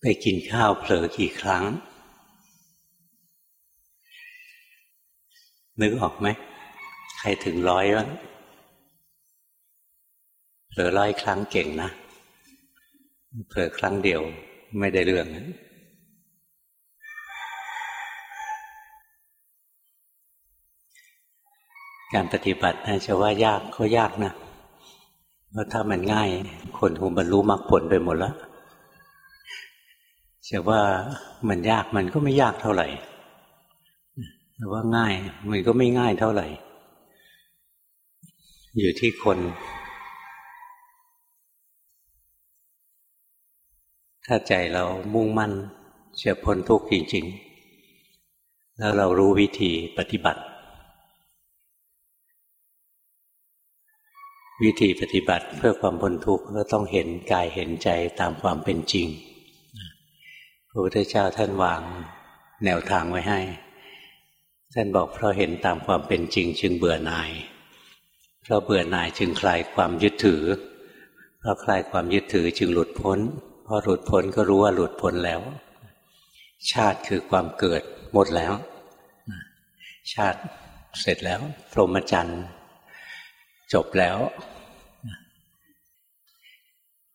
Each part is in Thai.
ไปกินข้าวเผลอกี่ครั้ง นึกออกไหม ใครถึงร้อยแล้วเผลอร้อยครั้งเก่งนะเผลอครั้งเดียวไม่ได้เรื่องนะการปฏิบัตินะจะว่ายากก็ยากนะเพราะถ้ามันง่าย คนคงบรรลุมรรคผลไปหมดแล้ว จะว่ามันยากมันก็ไม่ยากเท่าไหร่แต่ว่าง่ายมันก็ไม่ง่ายเท่าไหร่ อยู่ที่คน ถ้าใจเรามุ่งมั่นจะพ้นทุกข์จริง ๆ แล้วเรารู้วิธีปฏิบัติ วิธีปฏิบัติเพื่อความพ้นทุกข์ก็ต้องเห็นกายเห็นใจตามความเป็นจริง พระพุทธเจ้าท่านวางแนวทางไว้ให้ ท่านบอกเพราะเห็นตามความเป็นจริงจึงเบื่อหน่าย เพราะเบื่อหน่ายจึงคลายความยึดถือ เพราะคลายความยึดถือจึงหลุดพ้น เพอหลุดพ้นก็รู้ว่าหลุดพ้นแล้ว ชาติคือความเกิดหมดแล้ว ชาติเสร็จแล้ว พรหมจรรย์จบแล้ว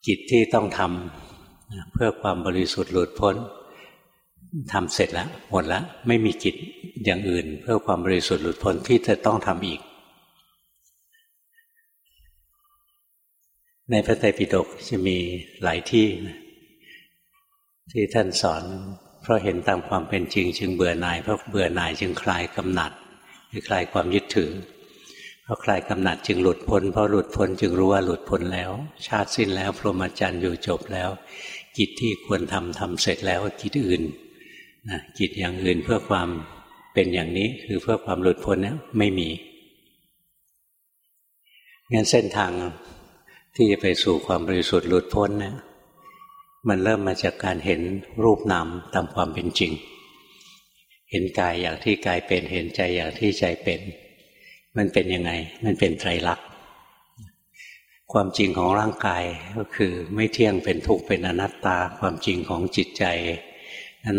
กิจที่ต้องทำ เพื่อความบริสุทธิ์หลุดพ้นทำเสร็จแล้วหมดแล้วไม่มีกิจอย่างอื่น เพื่อความบริสุทธิ์หลุดพ้นที่จะต้องทำอีก ในพระไตรปิฎกจะมีหลายที่ ที่ท่านสอน เพราะเห็นตามความเป็นจริง จึงเบื่อหน่ายเพราะเบื่อหน่ายจึงคลายกำหนัดคลายความยึดถือเพราะคลายกำหนัดจึงหลุดพ้นเพราะหลุดพ้นจึงรู้ว่าหลุดพ้นแล้ว ชาติสิ้นแล้ว พรหมจรรย์อยู่จบแล้ว กิจที่ควรทำทำเสร็จแล้วกิจอื่นนะกิจอย่างอื่นเพื่อความเป็นอย่างนี้คือเพื่อความหลุดพ้นนี้ไม่มีงั้นเส้นทางที่จะไปสู่ความบริสุทธิ์หลุดพ้นเนี่ยมันเริ่มมาจากการเห็นรูปนามตามความเป็นจริง เห็นกายอย่างที่กายเป็น เห็นใจอย่างที่ใจเป็น มันเป็นยังไง มันเป็นไตรลักษณ์ ความจริงของร่างกายก็คือไม่เที่ยงเป็นทุกข์เป็นอนัตตา ความจริงของจิตใจ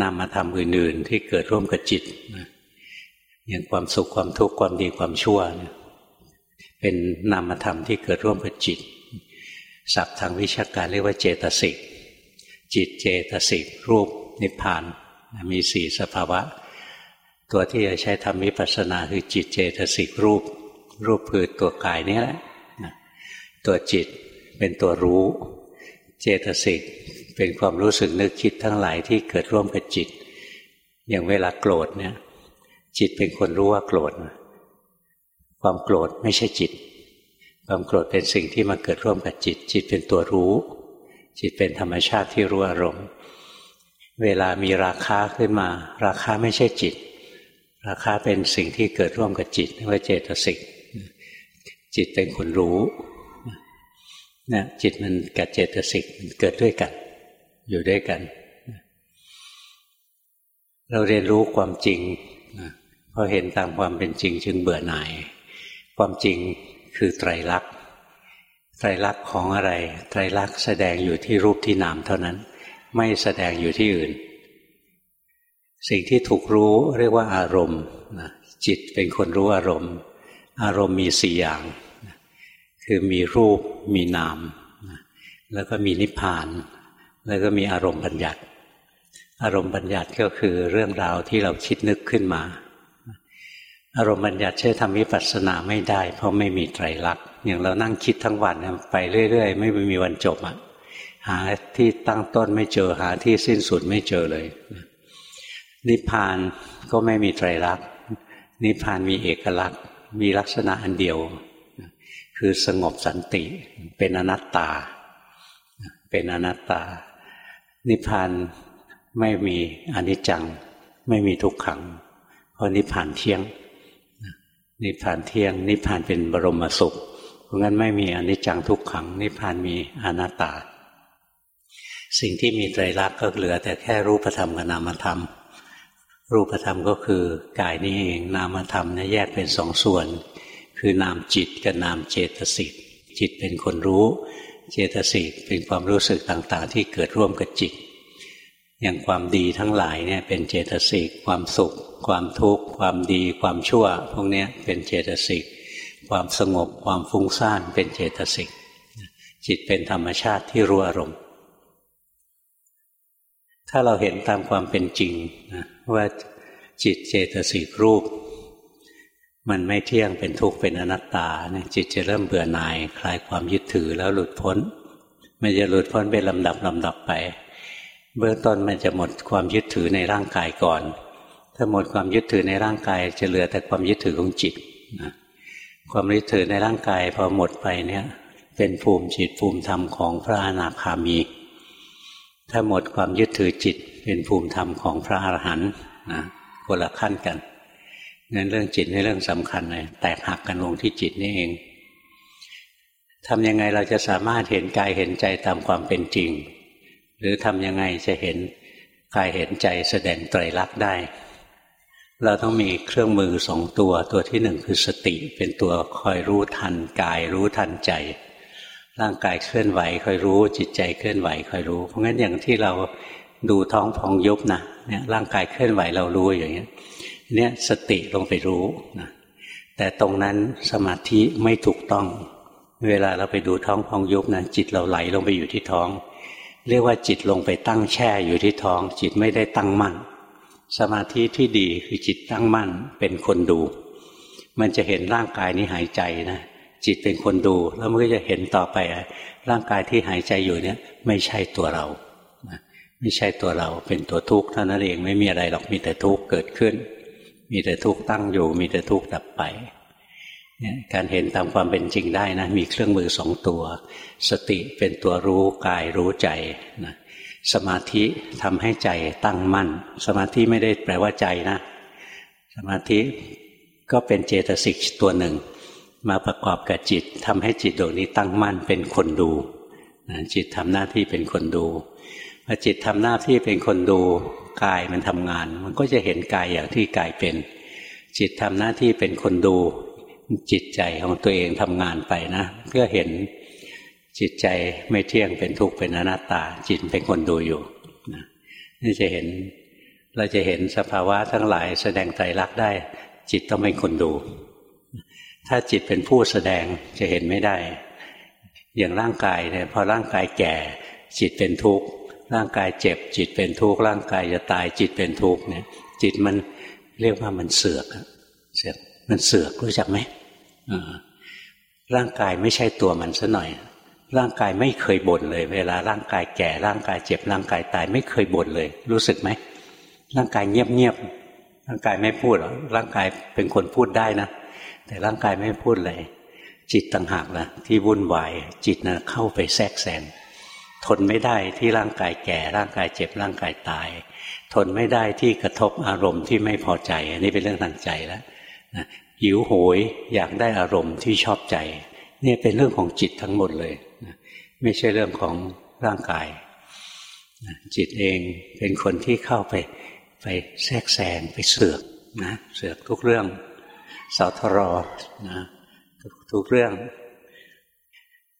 นำมาทำอื่นๆที่เกิดร่วมกับจิตอย่างความสุขความทุกข์ความดีความชั่ว เป็นนามธรรมที่เกิดร่วมกับจิตศัพท์ทางวิชาการเรียกว่าเจตสิกจิตเจตสิกรูปนิพพานมีสี่สภาวะ ตัวที่จะใช้ทำวิปัสสนาคือจิตเจตสิกรูป รูปคือตัวกายนี่แหละ ตัวจิตเป็นตัวรู้ เจตสิกเป็นความรู้สึกนึกคิดทั้งหลายที่เกิดร่วมกับจิต อย่างเวลาโกรธเนี่ย จิตเป็นคนรู้ว่าโกรธ ความโกรธไม่ใช่จิต ความโกรธเป็นสิ่งที่มาเกิดร่วมกับจิต จิตเป็นตัวรู้ จิตเป็นธรรมชาติที่รู้อารมณ์ เวลามีราคาขึ้นมา ราคาไม่ใช่จิต ราคาเป็นสิ่งที่เกิดร่วมกับจิตเรียกว่าเจตสิกจิตเป็นคนรู้ นะจิตมันกับเจตสิกมันเกิดด้วยกัน อยู่ด้วยกัน เราเรียนรู้ความจริงพอเห็นตามความเป็นจริงจึงเบื่อหน่าย ความจริงคือไตรลักษณ์ไตรลักษณ์ของอะไร ไตรลักษณ์แสดงอยู่ที่รูปที่นามเท่านั้น ไม่แสดงอยู่ที่อื่น สิ่งที่ถูกรู้เรียกว่าอารมณ์จิตเป็นคนรู้อารมณ์ อารมณ์มีสี่อย่าง คือมีรูปมีนาม แล้วก็มีนิพพาน แล้วก็มีอารมณ์บัญญัติ อารมณ์บัญญัติก็คือเรื่องราวที่เราคิดนึกขึ้นมา อารมณ์บัญญัติใช้ทำวิปัสสนาไม่ได้ เพราะไม่มีไตรลักษณ์อย่างเรานั่งคิดทั้งวันไปเรื่อย ๆ ไม่มีวันจบอะหาที่ตั้งต้นไม่เจอหาที่สิ้นสุดไม่เจอเลย นิพพานก็ไม่มีไตรลักษณ์นิพพานมีเอกลักษณ์ มีลักษณะอันเดียว คือสงบสันติ เป็นอนัตตา เป็นอนัตตา นิพพานไม่มีอนิจจัง ไม่มีทุกขัง เพราะนิพพานเที่ยง นิพพานเที่ยง นิพพานเป็นบรมสุข เพราะงั้นไม่มีอนิจจังทุกขัง นิพพานมีอนัตตา สิ่งที่มีไตรลักษณ์ก็เหลือ แต่แค่รูปธรรมกับนามธรรม รูปธรรมก็คือกายนี้เอง นามธรรมเนี่ยแยกเป็นสองส่วน คือนามจิตกับนามเจตสิกจิตเป็นคนรู้ เจตสิกเป็นความรู้สึกต่างๆ ที่เกิดร่วมกับจิต อย่างความดีทั้งหลายเนี่ยเป็นเจตสิกความสุข ความทุกข์ความดี ความชั่ว พวกนี้เป็นเจตสิกความสงบความฟุ้งซ่านเป็นเจตสิกจิตเป็นธรรมชาติที่รู้อารมณ์ ถ้าเราเห็นตามความเป็นจริงนะว่าจิตเจตสิกรูป มันไม่เที่ยงเป็นทุกข์เป็นอนัตตาเนี่ยจิตจะเริ่มเบื่อหน่าย คลายความยึดถือแล้วหลุดพ้น มันจะหลุดพ้นเป็นลำดับลำดับไป เบื้องต้นมันจะหมดความยึดถือในร่างกายก่อน ถ้าหมดความยึดถือในร่างกาย จะเหลือแต่ความยึดถือของจิตนะความยึดถือในร่างกายพอหมดไปเนี่ยเป็นภูมิจิตภูมิธรรมของพระอนาคามี ถ้าหมดความยึดถือจิต เป็นภูมิธรรมของพระอรหันต์นะคนละขั้นกัน นั้นเรื่องจิตในเรื่องสำคัญเลยแตกหักกันลงที่จิตนี่เองทำยังไงเราจะสามารถเห็นกายเห็นใจตามความเป็นจริง หรือทำยังไงจะเห็นกายเห็นใจแสดงไตรลักษณ์ได้ เราต้องมีเครื่องมือสองตัว ตัวที่หนึ่งคือสติ เป็นตัวคอยรู้ทันกายรู้ทันใจ ร่างกายเคลื่อนไหวคอยรู้ จิตใจเคลื่อนไหวคอยรู้ เพราะงั้นอย่างที่เราดูท้องพองยุบนะเนี่ยร่างกายเคลื่อนไหวเรารู้อย่างเงี้ย เนี่ยสติลงไปรู้นะแต่ตรงนั้นสมาธิไม่ถูกต้อง เวลาเราไปดูท้องพองยุบนะจิตเราไหลลงไปอยู่ที่ท้อง เรียกว่าจิตลงไปตั้งแช่อยู่ที่ท้อง จิตไม่ได้ตั้งมั่น สมาธิที่ดีคือจิตตั้งมั่นเป็นคนดู มันจะเห็นร่างกายนี้หายใจนะจิตเป็นคนดูแล้วมันก็จะเห็นต่อไป ร่างกายที่หายใจอยู่เนี่ย ไม่ใช่ตัวเราไม่ใช่ตัวเราเป็นตัวทุกข์เท่านั้นเองไม่มีอะไรหรอกมีแต่ทุกข์เกิดขึ้น มีแต่ทุกข์ตั้งอยู่ มีแต่ทุกข์ดับไปการเห็นตามความเป็นจริงได้นะ มีเครื่องมือสองตัว สติเป็นตัวรู้กายรู้ใจนะสมาธิทำให้ใจตั้งมั่น สมาธิไม่ได้แปลว่าใจนะ สมาธิก็เป็นเจตสิกตัวหนึ่ง มาประกอบกับจิตทำให้จิตดวงนี้ตั้งมั่นเป็นคนดูนะจิตทำหน้าที่เป็นคนดู พอจิตทำหน้าที่เป็นคนดูกายมันทำงาน มันก็จะเห็นกายอย่างที่กายเป็น จิตทำหน้าที่เป็นคนดู จิตใจของตัวเองทำงานไปนะ เพื่อเห็นจิตใจไม่เที่ยงเป็นทุกข์เป็นอนัตตา จิตเป็นคนดูอยู่นะนี่จะเห็นเราจะเห็นสภาวะทั้งหลายแสดงใจรักได้ จิตต้องเป็นคนดู ถ้าจิตเป็นผู้แสดงจะเห็นไม่ได้ อย่างร่างกายเนี่ยพอร่างกายแก่ จิตเป็นทุกข์ ร่างกายเจ็บ จิตเป็นทุกข์ร่างกายจะตายจิตเป็นทุกข์เนี่ย จิตมันเรียกว่ามันเสือกเสือกมันเสือกรู้จักไหมร่างกายไม่ใช่ตัวมันซะหน่อย ร่างกายไม่เคยบ่นเลย เวลาร่างกายแก่ร่างกายเจ็บร่างกายตายไม่เคยบ่นเลย รู้สึกไหมร่างกายเงียบๆร่างกายไม่พูดหรอร่างกายเป็นคนพูดได้นะแต่ร่างกายไม่พูดเลย จิตต่างหากนะที่วุ่นวายจิตนะเข้าไปแทรกแซง ทนไม่ได้ที่ร่างกายแก่ ร่างกายเจ็บร่างกายตาย ทนไม่ได้ที่กระทบอารมณ์ที่ไม่พอใจ อันนี้เป็นเรื่องทางใจแล้วนะหิวโหยอยากได้อารมณ์ที่ชอบใจนี่เป็นเรื่องของจิตทั้งหมดเลยนะไม่ใช่เรื่องของร่างกายนะจิตเองเป็นคนที่เข้าไปไปแทรกแซงไปเสือกนะเสือกทุกเรื่องสาทรอนะททุกเรื่อง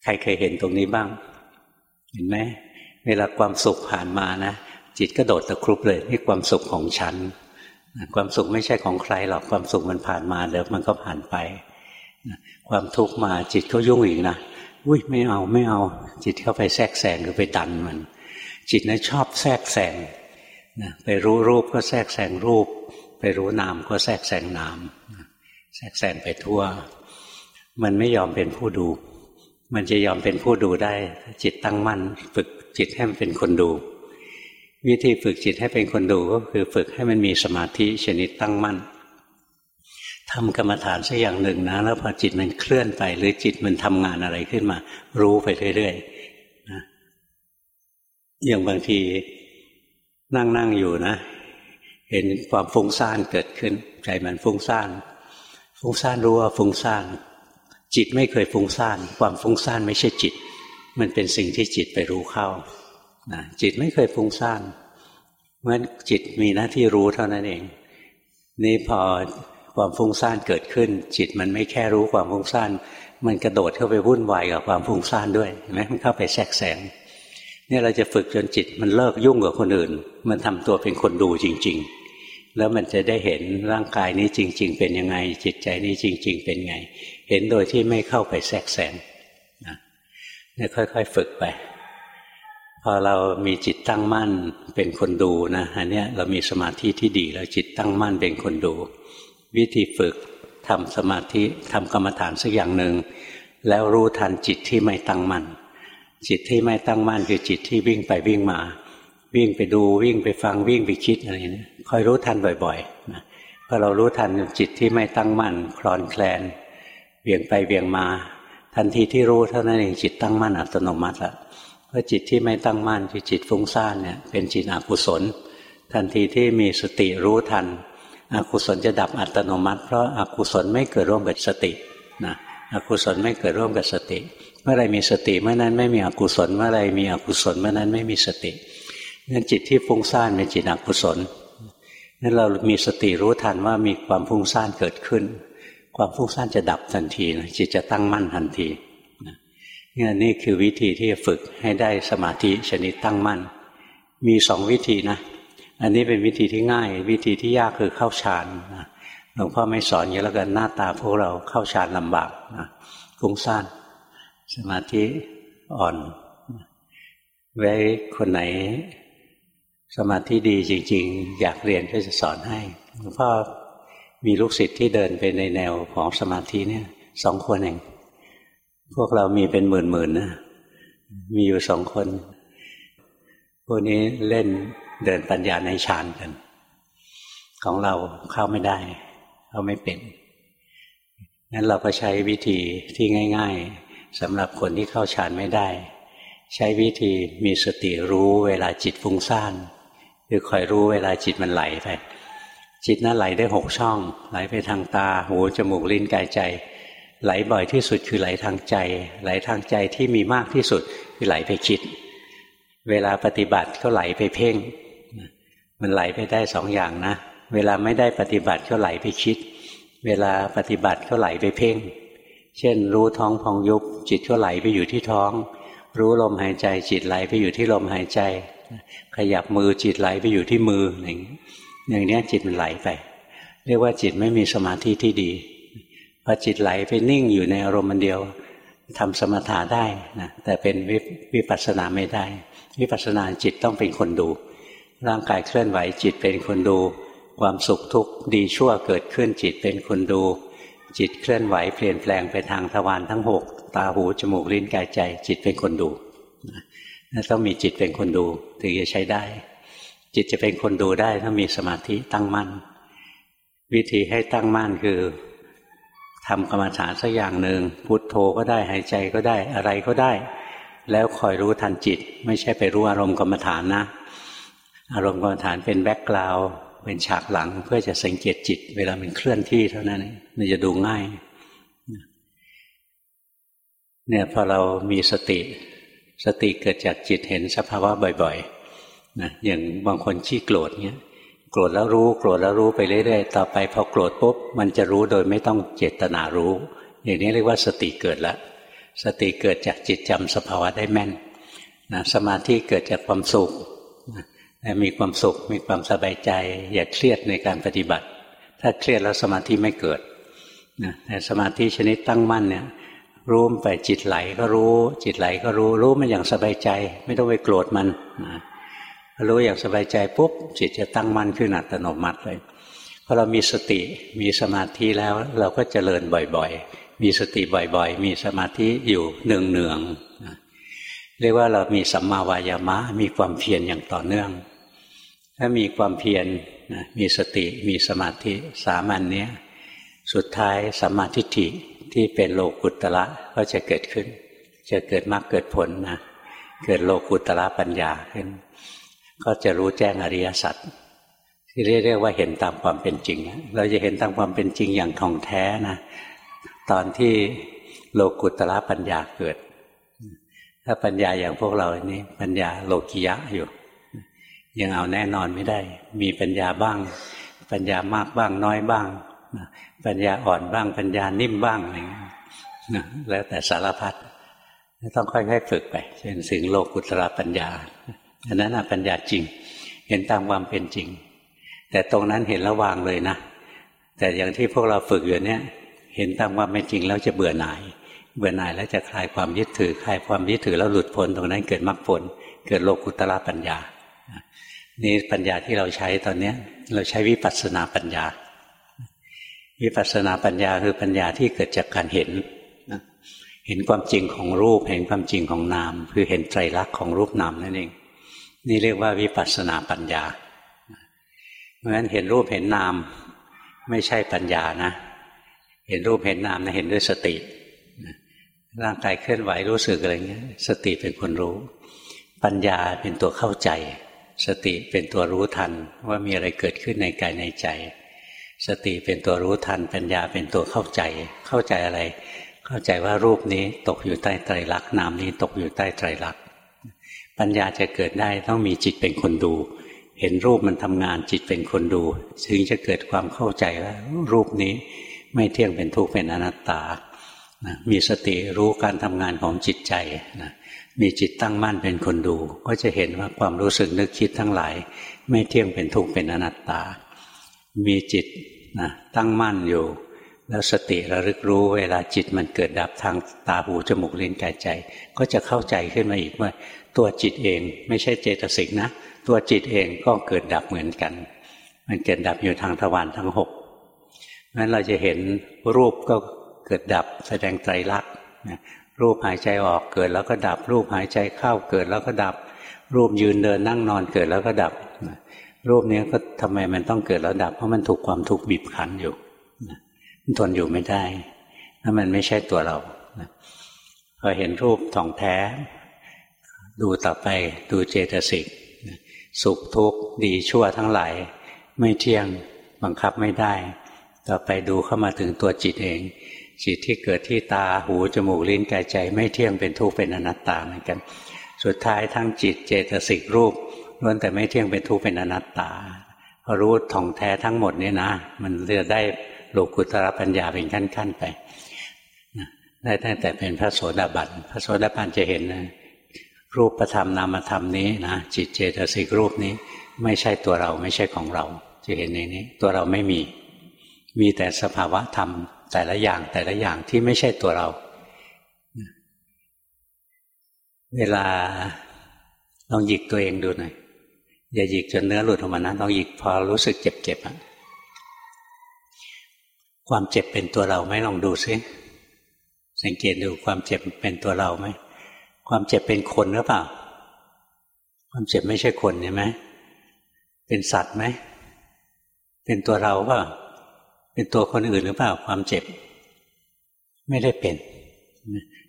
ใครเคยเห็นตรงนี้บ้าง เห็นไหมเวลาความสุขผ่านมานะ จิตก็โดดตะครุบเลยนี่ความสุขของฉัน ความสุขไม่ใช่ของใครหรอกความสุขมันผ่านมาเดี๋ยวมันก็ผ่านไปความทุกข์มาจิตก็ยุ่งอีกนะอุ้ยไม่เอาไม่เอา จิตเข้าไปแทรกแซงหรือไปดันมัน จิตนั้นชอบแทรกแซงนะไปรู้รูปก็แทรกแซงรูป ไปรู้นามก็แทรกแซงนาม แทรกแซงไปทั่ว มันไม่ยอมเป็นผู้ดู มันจะยอมเป็นผู้ดูได้ จิตตั้งมั่น ฝึกจิตให้มันเป็นคนดู วิธีฝึกจิตให้เป็นคนดูก็คือฝึกให้มันมีสมาธิชนิดตั้งมั่นทำกรรมฐานสักอย่างหนึ่งนะ แล้วพอจิตมันเคลื่อนไป หรือจิตมันทำงานอะไรขึ้นมา รู้ไปเรื่อยๆนะอย่างบางทีนั่งนั่งอยู่นะ เห็นความฟุ้งซ่านเกิดขึ้น ใจมันฟุ้งซ่าน ฟุ้งซ่านรู้ว่าฟุ้งซ่าน จิตไม่เคยฟุ้งซ่าน ความฟุ้งซ่านไม่ใช่จิต มันเป็นสิ่งที่จิตไปรู้เข้านะจิตไม่เคยฟุ้งซ่านเพราะจิตมีหน้าที่รู้เท่านั้นเอง นี่พอความฟุ้งซ่านเกิดขึ้น จิตมันไม่แค่รู้ความฟุ้งซ่านมันกระโดดเข้าไปวุ่นวายกับความฟุ้งซ่านด้วยเห็นไหมมันเข้าไปแทรกแซงเนี่ยเราจะฝึกจนจิตมันเลิกยุ่งกับคนอื่น มันทำตัวเป็นคนดูจริง ๆ แล้วมันจะได้เห็นร่างกายนี้จริง ๆ เป็นยังไง จิตใจนี้จริง ๆ เป็นไง เห็นโดยที่ไม่เข้าไปแทรกแซงนะเนี่ยค่อยๆ ฝึกไป พอเรามีจิตตั้งมั่นเป็นคนดูนะอันนี้เรามีสมาธิที่ดีแล้วจิตตั้งมั่นเป็นคนดู วิธีฝึกทำสมาธิทำกรรมฐานสักอย่างหนึ่งแล้วรู้ทันจิตที่ไม่ตั้งมั่นจิตที่ไม่ตั้งมั่นคือจิตที่วิ่งไปวิ่งมา วิ่งไปดูวิ่งไปฟังวิ่งไปคิดอะไรนี่คอยรู้ทันบ่อยๆนะพอเรารู้ทันจิตที่ไม่ตั้งมั่นคลอนแคลน เวียงไปเวียงมา ทันทีที่รู้เท่านั้นเองจิตตั้งมั่นอัตโนมัติละเพราะจิตที่ไม่ตั้งมั่นคือจิตฟุ้งซ่านเนี่ยเป็นจิตอกุศล ทันทีที่มีสติรู้ทันอกุศลจะดับอัตโนมัติ เพราะอากุศลไม่เกิดร่วมกับสตินะอกุศลไม่เกิดร่วมกับสติ เมื่อไรมีสติเมื่อนั้นไม่มีอกุศล เมื่อไรมีอกุศลเมื่อนั้นไม่มีสตินั่นจิตที่ฟุ้งซ่านเป็นจิตอกุศลนั่นเรามีสติรู้ทันว่ามีความฟุ้งซ่านเกิดขึ้น ความฟุ้งซ่านจะดับทันทีจิตจะตั้งมั่นทันทีนี่นี่คือวิธีที่จะฝึกให้ได้สมาธิชนิดตั้งมั่น มีสองวิธีนะ อันนี้เป็นวิธีที่ง่าย วิธีที่ยากคือเข้าฌานหลวงพ่อไม่สอนอย่างแล้วกันหน้าตาพวกเราเข้าฌานลำบากนะฟุ้งซ่านสมาธิอ่อน ไว้คนไหน สมาธิดีจริง ๆ อยากเรียนก็จะสอนให้หลวงพ่อ มีลูกศิษย์ที่เดินไปในแนวของสมาธิเนี่ยสองคนเองพวกเรามีเป็นหมื่นๆนะมีอยู่สองคนพวกนี้เล่นเดินปัญญาในฌานกัน ของเราเข้าไม่ได้เข้าไม่เป็นงั้นเราก็ใช้วิธีที่ง่าย ๆสำหรับคนที่เข้าฌานไม่ได้ ใช้วิธีมีสติรู้เวลาจิตฟุ้งซ่าน คือคอยรู้เวลาจิตมันไหลไป จิตนั้นไหลได้หกช่อง ไหลไปทางตาหูจมูกลิ้นกายใจ ไหลบ่อยที่สุดคือไหลทางใจ ไหลทางใจที่มีมากที่สุดคือไหลไปคิด เวลาปฏิบัติก็ไหลไปเพ่ง มันไหลไปได้สองอย่างนะ เวลาไม่ได้ปฏิบัติก็ไหลไปคิด เวลาปฏิบัติก็ไหลไปเพ่ง เช่น รู้ท้องพองยุบจิตก็ไหลไปอยู่ที่ท้อง รู้ลมหายใจจิตไหลไปอยู่ที่ลมหายใจ ขยับมือจิตไหลไปอยู่ที่มืออย่างนี้ อย่างนี้จิตมันไหลไป เรียกว่าจิตไม่มีสมาธิที่ดีพอจิตไหลไปนิ่งอยู่ในอารมณ์มันเดียวทำสมถะได้นะแต่เป็นววิปัสสนาไม่ได้ วิปัสสนาจิตต้องเป็นคนดู ร่างกายเคลื่อนไหวจิตเป็นคนดู ความสุขทุกข์ดีชั่วเกิดขึ้นจิตเป็นคนดู จิตเคลื่อนไหวเปลี่ยนแปลงไปทางทวารทั้งหกตาหูจมูกลิ้นกายใจ จิตเป็นคนดูต้องมีจิตเป็นคนดูถึงจะใช้ได้ จิตจะเป็นคนดูได้ถ้ามีสมาธิตั้งมั่น วิธีให้ตั้งมั่นคือทำกรรมฐานสักอย่างหนึ่งพุทโธก็ได้หายใจก็ได้อะไรก็ได้ แล้วคอยรู้ทันจิต ไม่ใช่ไปรู้อารมณ์กรรมฐานนะ อารมณ์กรรมฐานเป็น background เป็นฉากหลังเพื่อจะสังเกตจิต เวลามันเคลื่อนที่เท่านั้นมันจะดูง่าย เนี่ยพอเรามีสติ สติเกิดจากจิตเห็นสภาวะบ่อย ๆ นะอย่างบางคนขี้โกรธเนี้ยโกรธแล้วรู้โกรธแล้วรู้ไปเรื่อยๆต่อไปพอโกรธปุ๊บมันจะรู้โดยไม่ต้องเจตนารู้ อย่างนี้เรียกว่าสติเกิดแล้วสติเกิดจากจิตจำสภาวะได้แม่นนะสมาธิเกิดจากความสุขมีความสุขมีความสบายใจ อย่าเครียดในการปฏิบัติ ถ้าเครียดแล้วสมาธิไม่เกิดนะแต่สมาธิชนิดตั้งมั่นเนี่ยรู้ไปจิตไหลก็รู้ จิตไหลก็รู้รู้มันอย่างสบายใจ ไม่ต้องไปโกรธมันนะ รู้อย่างสบายใจปุ๊บจิตจะตั้งมั่นขึ้นอัตโนมัติเลยพอเรามีสติมีสมาธิแล้ว เราก็เจริญบ่อยๆ มีสติบ่อยๆ มีสมาธิอยู่เนืองๆเรียกว่าเรามีสัมมาวายามะ มีความเพียรอย่างต่อเนื่อง ถ้ามีความเพียรมีสติมีสมาธิสามัญเนี้ยสุดท้ายสัมมาทิฏฐิที่เป็นโลกุตละก็จะเกิดขึ้น จะเกิดมรรคเกิดผลนะเกิดโลกุตละปัญญาขึ้น ก็จะรู้แจ้งอริยสัจที่เรียกว่าเห็นตามความเป็นจริง เราจะเห็นตามความเป็นจริงอย่างท่องแท้นะตอนที่โลกุตละปัญญาเกิด ถ้าปัญญาอย่างพวกเรานี้ ปัญญาโลกิยะอยู่ ยังเอาแน่นอนไม่ได้ มีปัญญาบ้าง ปัญญามากบ้างน้อยบ้างปัญญาอ่อนบ้าง ปัญญานิ่มบ้างอะไรเงี้ยแล้วแต่สารพัดต้องค่อยๆฝึกไปเช่นสิ่งโลกุตระปัญญา อันนั้นปัญญาจริง เห็นตามความเป็นจริง แต่ตรงนั้นเห็นระวางเลยนะ แต่อย่างที่พวกเราฝึกอยู่เนี้ยเห็นตามความเป็นจริงแล้วจะเบื่อหน่าย เบื่อหน่ายแล้วจะคลายความยึดถือ คลายความยึดถือแล้วหลุดพ้นตรงนั้นเกิดมรรคผล เกิดโลกุตระปัญญา นี่ปัญญาที่เราใช้ตอนเนี้ย เราใช้วิปัสสนาปัญญา วิปัสสนาปัญญาคือปัญญาที่เกิดจากการเห็นเห็นความจริงของรูป เห็นความจริงของนาม คือเห็นไตรลักษณ์ของรูปนามนั่นเอง นี่เรียกว่าวิปัสสนาปัญญา เพราะฉะนั้นเห็นรูปเห็นนาม ไม่ใช่ปัญญานะ เห็นรูปเห็นนามนะเห็นด้วยสติ ร่างกายเคลื่อนไหวรู้สึกอะไรเงี้ย สติเป็นคนรู้ ปัญญาเป็นตัวเข้าใจ สติเป็นตัวรู้ทันว่ามีอะไรเกิดขึ้นในกายในใจ สติเป็นตัวรู้ทัน ปัญญาเป็นตัวเข้าใจ เข้าใจอะไร เข้าใจว่ารูปนี้ตกอยู่ใต้ไตรลักษณ์นามนี้ตกอยู่ใต้ไตรลักษณ์ ปัญญาจะเกิดได้ต้องมีจิตเป็นคนดู เห็นรูปมันทำงานจิตเป็นคนดูถึงจะเกิดความเข้าใจว่ารูปนี้ไม่เที่ยงเป็นทุกข์เป็นอนัตตานะมีสติรู้การทำงานของจิตใจนะมีจิตตั้งมั่นเป็นคนดู ก็จะเห็นว่าความรู้สึกนึกคิดทั้งหลาย ไม่เที่ยงเป็นทุกข์เป็นอนัตตา มีจิตนะตั้งมั่นอยู่ แล้วสติระลึกรู้เวลาจิตมันเกิดดับทางตาหูจมูกลิ้นกายใจ ก็จะเข้าใจขึ้นมาอีกว่า ตัวจิตเองไม่ใช่เจตสิกนะ ตัวจิตเองก็เกิดดับเหมือนกัน มันเกิดดับอยู่ทางทวารทั้งหกนั้นเราจะเห็นรูปก็เกิดดับแสดงไตรลักษณ์รูปหายใจออกเกิดแล้วก็ดับ รูปหายใจเข้าเกิดแล้วก็ดับ รูปยืนเดินนั่งนอนเกิดแล้วก็ดับ รูปนี้ก็ทำไมมันต้องเกิดแล้วดับ เพราะมันถูกความทุกข์บีบคั้นอยู่มันทนอยู่ไม่ได้ถ้ามันไม่ใช่ตัวเราพอเห็นรูปท่องแท้ ดูต่อไปดูเจตสิกสุขทุกข์ดีชั่วทั้งหลาย ไม่เที่ยงบังคับไม่ได้ ต่อไปดูเข้ามาถึงตัวจิตเอง จิตที่เกิดที่ตาหูจมูกลิ้นกายใจ ไม่เที่ยงเป็นทุกข์เป็นอนัตตาเหมือนกัน สุดท้ายทั้งจิตเจตสิกรูปล้วนแต่ไม่เที่ยงเป็นทุกข์เป็นอนัตตาพอรู้ท่องแท้ทั้งหมดนี้นะ มันจะได้โลกุตระปัญญาเป็นขั้นๆไปได้ตั้งแต่เป็นพระโสดาบันพระโสดาบันจะเห็นนะ รูปธรรมนามธรรมนี้นะจิตเจตสิกรูปนี้ ไม่ใช่ตัวเราไม่ใช่ของเรา จะเห็นในนี้ ตัวเราไม่มี มีแต่สภาวะธรรม แต่ละอย่างแต่ละอย่างที่ไม่ใช่ตัวเรา เวลาลองหยิกตัวเองดูหน่อยอย่าหยิกจนเนื้อหลุดออกมานะลองหยิกพอรู้สึกเจ็บๆอะความเจ็บเป็นตัวเราไหมลองดูซิสังเกตดูความเจ็บเป็นตัวเราไหม ความเจ็บเป็นคนหรือเปล่า ความเจ็บไม่ใช่คนใช่ไหมเป็นสัตว์ไหม เป็นตัวเราเปล่า เป็นตัวคนอื่นหรือเปล่า ความเจ็บ ไม่ได้เป็น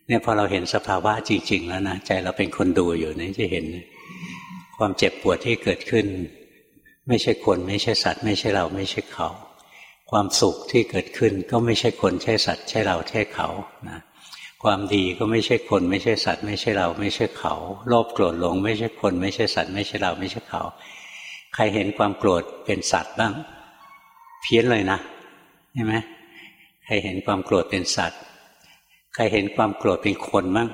เนี่ยพอเราเห็นสภาวะจริง ๆ แล้วนะใจเราเป็นคนดูอยู่นี่จะเห็น ความเจ็บปวดที่เกิดขึ้น ไม่ใช่คน ไม่ใช่สัตว์ ไม่ใช่เรา ไม่ใช่เขา ความสุขที่เกิดขึ้นก็ไม่ใช่คนใช่สัตว์ ใช่เราใช่เขานะ ความดีก็ไม่ใช่คน ไม่ใช่สัตว์ ไม่ใช่เรา ไม่ใช่เขา โลภโกรธหลง ไม่ใช่คน ไม่ใช่สัตว์ ไม่ใช่เรา ไม่ใช่เขา ใครเห็นความโกรธเป็นสัตว์บ้าง เพี้ยนเลยนะใช่ไหมใครเห็นความโกรธเป็นสัตว์ ใครเห็นความโกรธเป็นคนบ้าง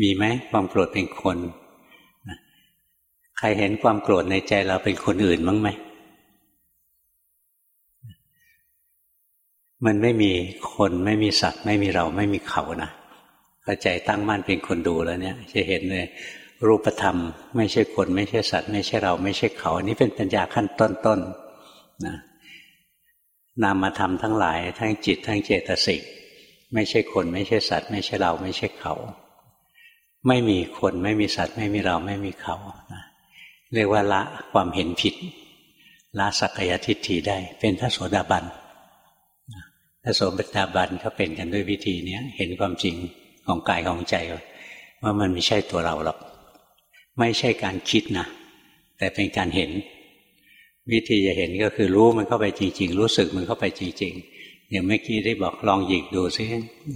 มีไหมความโกรธเป็นคน ใครเห็นความโกรธในใจเราเป็นคนอื่นบ้างไหม มันไม่มีคนไม่มีสัตว์ ไม่มีเราไม่มีเขานะพอใจตั้งมั่นเป็นคนดูแล้วเนี่ย จะเห็นเลยรูปธรรม ไม่ใช่คน ไม่ใช่สัตว์ ไม่ใช่เรา ไม่ใช่เขาอันนี้เป็นปัญญาขั้นต้นๆนะนามธรรมทั้งหลาย ทั้งจิต ทั้งเจตสิกไม่ใช่คน ไม่ใช่สัตว์ ไม่ใช่เรา ไม่ใช่เขา ไม่มีคนไม่มีสัตว์ ไม่มีเราไม่มีเขานะเรียกว่าละความเห็นผิดละสักกายทิฏฐิได้ เป็นพระโสดาบัน ระโสมดาบันเขาเป็นกันด้วยวิธีนี้เห็นความจริงของกายของใจว่ามันไม่ใช่ตัวเราหรอก ไม่ใช่การคิดนะแต่เป็นการเห็น วิธีจะเห็นก็คือรู้มันเข้าไปจริง ๆ รู้สึกมันเข้าไปจริง ๆ อย่างเมื่อกี้ได้บอกลองหยิกดูซิ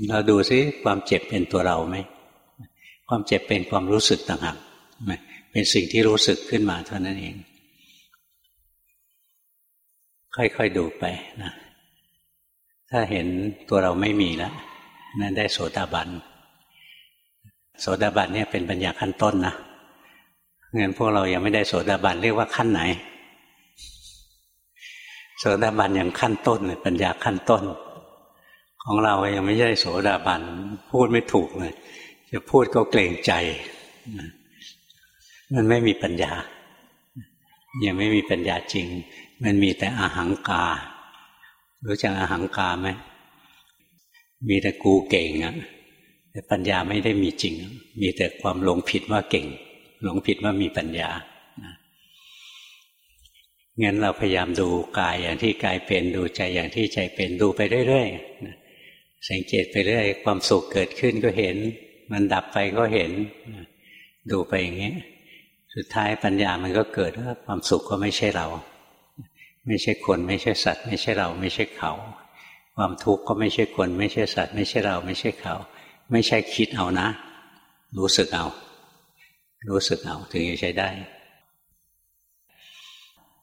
เราดูซิความเจ็บเป็นตัวเราไหมความเจ็บเป็นความรู้สึกต่างหากเป็นสิ่งที่รู้สึกขึ้นมาเท่านั้นเอง ค่อยๆดูไปนะ ถ้าเห็นตัวเราไม่มีแล้วนั่นได้โสดาบัน โสดาบันเนี่ยเป็นปัญญาขั้นต้นนะงั้นพวกเรายังไม่ได้โสดาบันเรียกว่าขั้นไหน โสดาบันอย่างขั้นต้นเลยปัญญาขั้นต้น ของเรายังไม่ใช่โสดาบันพูดไม่ถูกเลยจะพูดก็เกรงใจ มันไม่มีปัญญา ยังไม่มีปัญญาจริง มันมีแต่อาหังกา รู้จักอาหังกาไหมมีแต่กูเก่งอะแต่ปัญญาไม่ได้มีจริง มีแต่ความหลงผิดว่าเก่ง หลงผิดว่ามีปัญญางั้นเราพยายามดูกายอย่างที่กายเป็นดูใจอย่างที่ใจเป็นดูไปเรื่อยๆสังเกตไปเรื่อยความสุขเกิดขึ้นก็เห็น มันดับไปก็เห็น ดูไปอย่างนี้ สุดท้ายปัญญามันก็เกิดว่าความสุขก็ไม่ใช่เรา ไม่ใช่คน ไม่ใช่สัตว์ ไม่ใช่เรา ไม่ใช่เขา ความทุกข์ก็ไม่ใช่คน ไม่ใช่สัตว์ ไม่ใช่เรา ไม่ใช่เขา ไม่ใช่คิดเอานะ รู้สึกเอา รู้สึกเอาถึงจะใช้ได้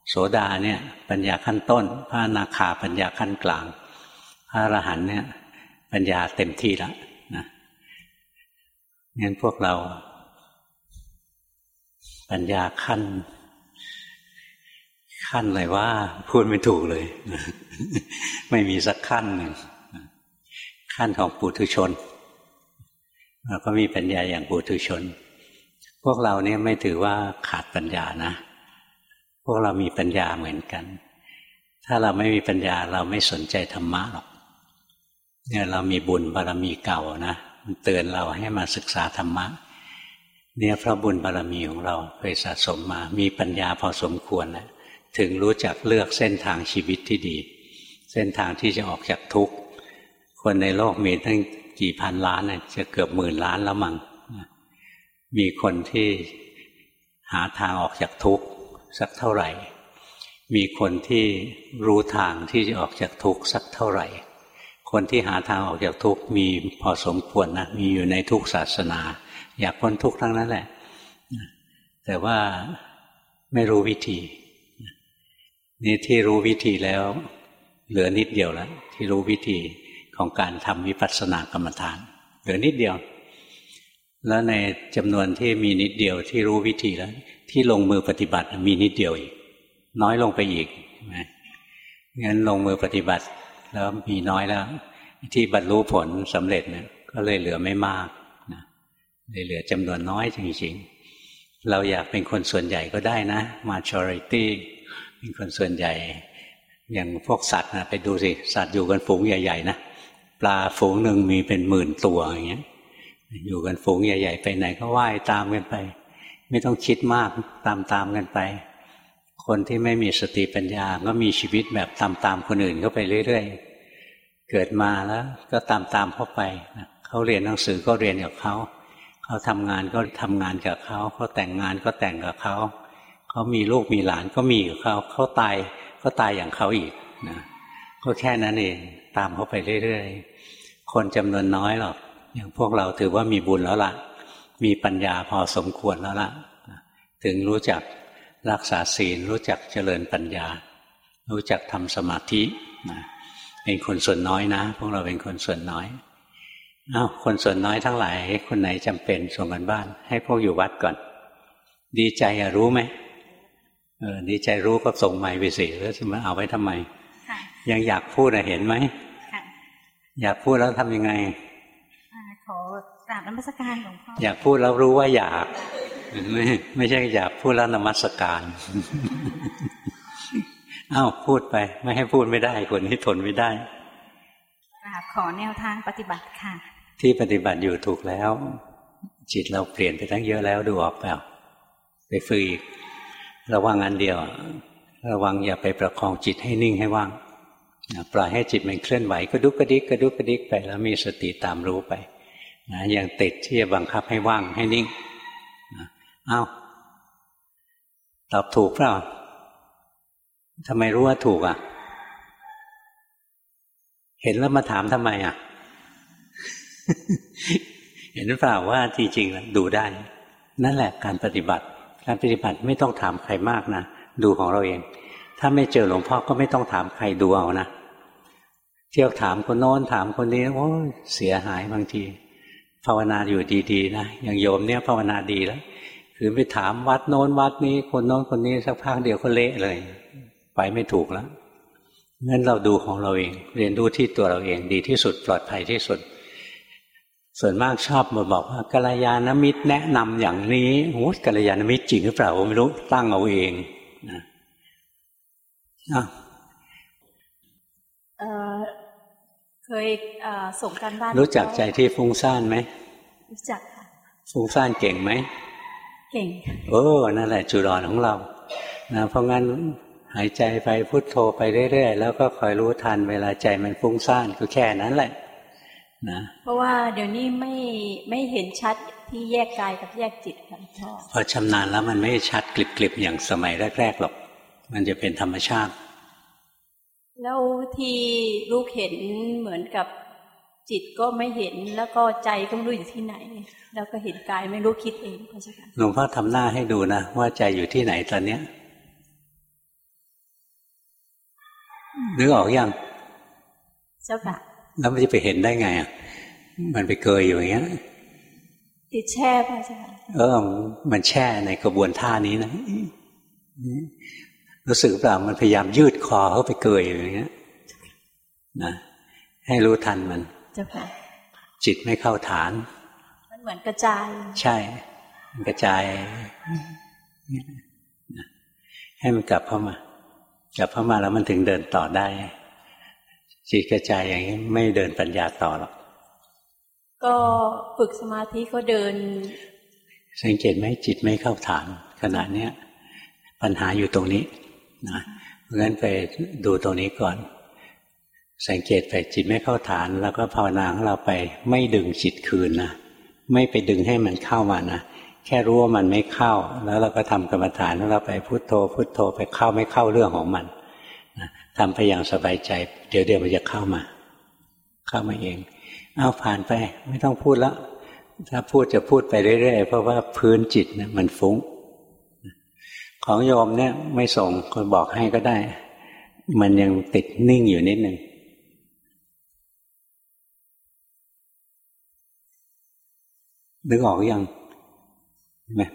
โสดาเนี่ย ปัญญาขั้นต้น พระนาคาปัญญาขั้นกลาง พระอรหันต์เนี่ย ปัญญาเต็มที่แล้วนะงั้นพวกเรา ปัญญาขั้น ขั้นอะไรว่าพูดไม่ถูกเลย ไม่มีสักขั้นหนึ่งขั้นของปุถุชนเราก็มีปัญญาอย่างปุถุชน พวกเราเนี่ยไม่ถือว่าขาดปัญญานะ พวกเรามีปัญญาเหมือนกัน ถ้าเราไม่มีปัญญาเราไม่สนใจธรรมะหรอกเนี่ยเรามีบุญบารรมีเก่านะมันเตือนเราให้มาศึกษาธรรมะเนี่ยพระบุญบารรมีของเราเคยสะสมมา มีปัญญาพอสมควรนะ ถึงรู้จักเลือกเส้นทางชีวิตที่ดี เส้นทางที่จะออกจากทุกข์ คนในโลกมีตั้งกี่พันล้านนะจะเกือบหมื่นล้านแล้วมั้งมีคนที่หาทางออกจากทุกข์สักเท่าไหร่ มีคนที่รู้ทางที่จะออกจากทุกข์สักเท่าไหร่ คนที่หาทางออกจากทุกข์มีพอสมควรนะมีอยู่ในทุกศาสนา อยากพ้นทุกข์ทั้งนั้นแหละ แต่ว่าไม่รู้วิธี นี่ที่รู้วิธีแล้ว เหลือนิดเดียวแล้วที่รู้วิธีของการทำวิปัสสนากรรมฐาน เหลือนิดเดียว แล้วในจำนวนที่มีนิดเดียวที่รู้วิธีแล้ว ที่ลงมือปฏิบัติมีนิดเดียวอีก น้อยลงไปอีกนะงั้นลงมือปฏิบัติแล้วมีน้อยแล้ว ที่บรรลุผลสำเร็จเนี่ยก็เลยเหลือไม่มากเลยเหลือจำนวนน้อยจริงๆเราอยากเป็นคนส่วนใหญ่ก็ได้นะ majority เป็น คนส่วนใหญ่ อย่างพวกสัตว์นะไปดูสิ สัตว์อยู่กันฝูงใหญ่ ๆ นะปลาฝูงหนึ่งมีเป็นหมื่นตัวอย่างเงี้ย อยู่กันฝูงใหญ่ ๆ ไปไหนก็ว่ายตามกันไป ไม่ต้องคิดมากตามๆกันไป คนที่ไม่มีสติปัญญาก็มีชีวิตแบบตามๆคนอื่นก็ไปเรื่อยๆ เกิดมาแล้วก็ตามๆเข้าไปเขาเรียนหนังสือก็เรียนกับเขาเขาทำงานก็ทำงานกับเขาเขาแต่งงานก็แต่งกับเขา เขามีลูกมีหลานก็มีกับเขาเขาตายก็ตายอย่างเขาอีกนะก็แค่นั้นเองตามเขาไปเรื่อยๆ คนจำนวนน้อยหรอก อย่างพวกเราถือว่ามีบุญแล้วละ่ะ มีปัญญาพอสมควรแล้วละ่ะ ถึงรู้จักรักษาศีล รู้จักเจริญปัญญา รู้จักทำสมาธิเป็นคนส่วนน้อยนะ พวกเราเป็นคนส่วนน้อยอ้าวคนส่วนน้อยทั้งหลาย คนไหนจำเป็นส่งกันบ้าน ให้พวกอยู่วัดก่อน ดีใจอะรู้ไหม เออดีใจรู้ก็ส่งใหม่ไปสิแล้วจะมาเอาไว้ทำไมยังอยากพูดอะเห็นไหมอยากพูดแล้วทำยังไงขอกราบนมัสการหลวงพ่ออยากพูดแล้วรู้ว่าอยากไม่ไม่ใช่อยากพูดแล้วนมัสการอ้าวพูดไป ไม่ให้พูดไม่ได้คนที่ทนไม่ได้กราบขอแนวทางปฏิบัติค่ะ ที่ปฏิบัติอยู่ถูกแล้ว จิตเราเปลี่ยนไปทั้งเยอะแล้วดูออกเปล่าไปฝึกอีก ระวังอันเดียว ระวังอย่าไปประคองจิตให้นิ่งให้ว่างปล่อยให้จิตมันเคลื่อนไหวกระดุกกระดิกกระดุกกระดิกไปแล้วมีสติตามรู้ไปนะอย่างติดที่จะบังคับให้ว่างให้นิ่งอ้าวตอบถูกเปล่าทำไมรู้ว่าถูกอะ เห็นแล้วมาถามทำไมอะ เห็นหรือเปล่าว่าจริงๆแล้วดูได้ นั่นแหละการปฏิบัติ การปฏิบัติไม่ต้องถามใครมากนะดูของเราเอง ถ้าไม่เจอหลวงพ่อก็ไม่ต้องถามใครดูเอานะเที่ยวถามคนโน้นถามคนนี้โอ้เสียหายบางที ภาวนาอยู่ดีๆนะอย่างโยมเนี่ยภาวนาดีแล้วคือไปถามวัดโน้นวัดนี้ คนโน้นคนนี้สักพักเดียวก็เละเลย ไปไม่ถูกแล้วงั้นเราดูของเราเอง เรียนรู้ที่ตัวเราเองดีที่สุดปลอดภัยที่สุด ส่วนมากชอบมาบอกว่ากัลยาณมิตรแนะนำอย่างนี้โอ้กัลยาณมิตรจริงหรือเปล่าผมไม่รู้ตั้งเอาเองนะเคยส่งการบ้าน รู้จักใจที่ฟุ้งซ่านไหมรู้จักค่ะฟุ้งซ่านเก่งไหมเก่งโอ้นั่นแหละจุดอ่อนของเรานะเพราะงั้นหายใจไปพุทโธไปเรื่อยๆแล้วก็คอยรู้ทันเวลาใจมันฟุ้งซ่านก็แค่นั้นแหละ นะเพราะว่าเดี๋ยวนี้ไม่ไม่เห็นชัดที่แยกกายกับแยกจิตครับพ่อพอชำนาญแล้วมันไม่ชัดกลิบๆอย่างสมัยแรกๆหรอก มันจะเป็นธรรมชาติ แล้วที่ลูกเห็นเหมือนกับจิตก็ไม่เห็นแล้วก็ใจก็ไม่รู้อยู่ที่ไหน แล้วก็เห็นกายไม่รู้คิดเองพระเจ้าค่ะหลวงพ่อทำหน้าให้ดูนะว่าใจอยู่ที่ไหนตอนเนี้ยนึกออกอยังเจ้าค่ะ แล้วมันจะไปเห็นได้ไงอะมันไปเกยอยู่อย่างเงี้ยติดแช่พระเจ้าเออ มันแช่ในกระบวนท่านี้นะรู้สึกเปล่ามันพยายามยืดคอเข้าไปเกยอย่างเงี้ยนะให้รู้ทันมันเจ้าค่ะจิตไม่เข้าฐาน มันเหมือนกระจาย ใช่ มันกระจายให้มันกลับเข้ามากลับเข้ามาแล้วมันถึงเดินต่อได้ จิตกระจายอย่างนี้ไม่เดินปัญญาต่อหรอกก็ฝึกสมาธิก็เดิน สังเกตไหมจิตไม่เข้าฐานขณะเนี้ยปัญหาอยู่ตรงนี้นะเพราะฉะนั้นไปดูตรงนี้ก่อน สังเกตไปจิตไม่เข้าฐาน แล้วก็ภาวนาของเราไปไม่ดึงจิตคืนนะไม่ไปดึงให้มันเข้ามานะแค่รู้ว่ามันไม่เข้า แล้วเราก็ทำกรรมฐานแล้วเราไปพุโทโธพุโทโธไปเข้าไม่เข้าเรื่องของมัน ทำไปอย่างสบายใจ เดี๋ยวเดี๋ยวมันจะเข้ามา เข้ามาเอง เอาผ่านไป ไม่ต้องพูดแล้ว ถ้าพูดจะพูดไปเรื่อยๆเพราะว่าพื้นจิตเนี่ยมันฟุง้ง ของโยมเนี่ยไม่ส่งคนบอกให้ก็ได้ มันยังติดนิ่งอยู่นิดหนึ่งนึกออกยัง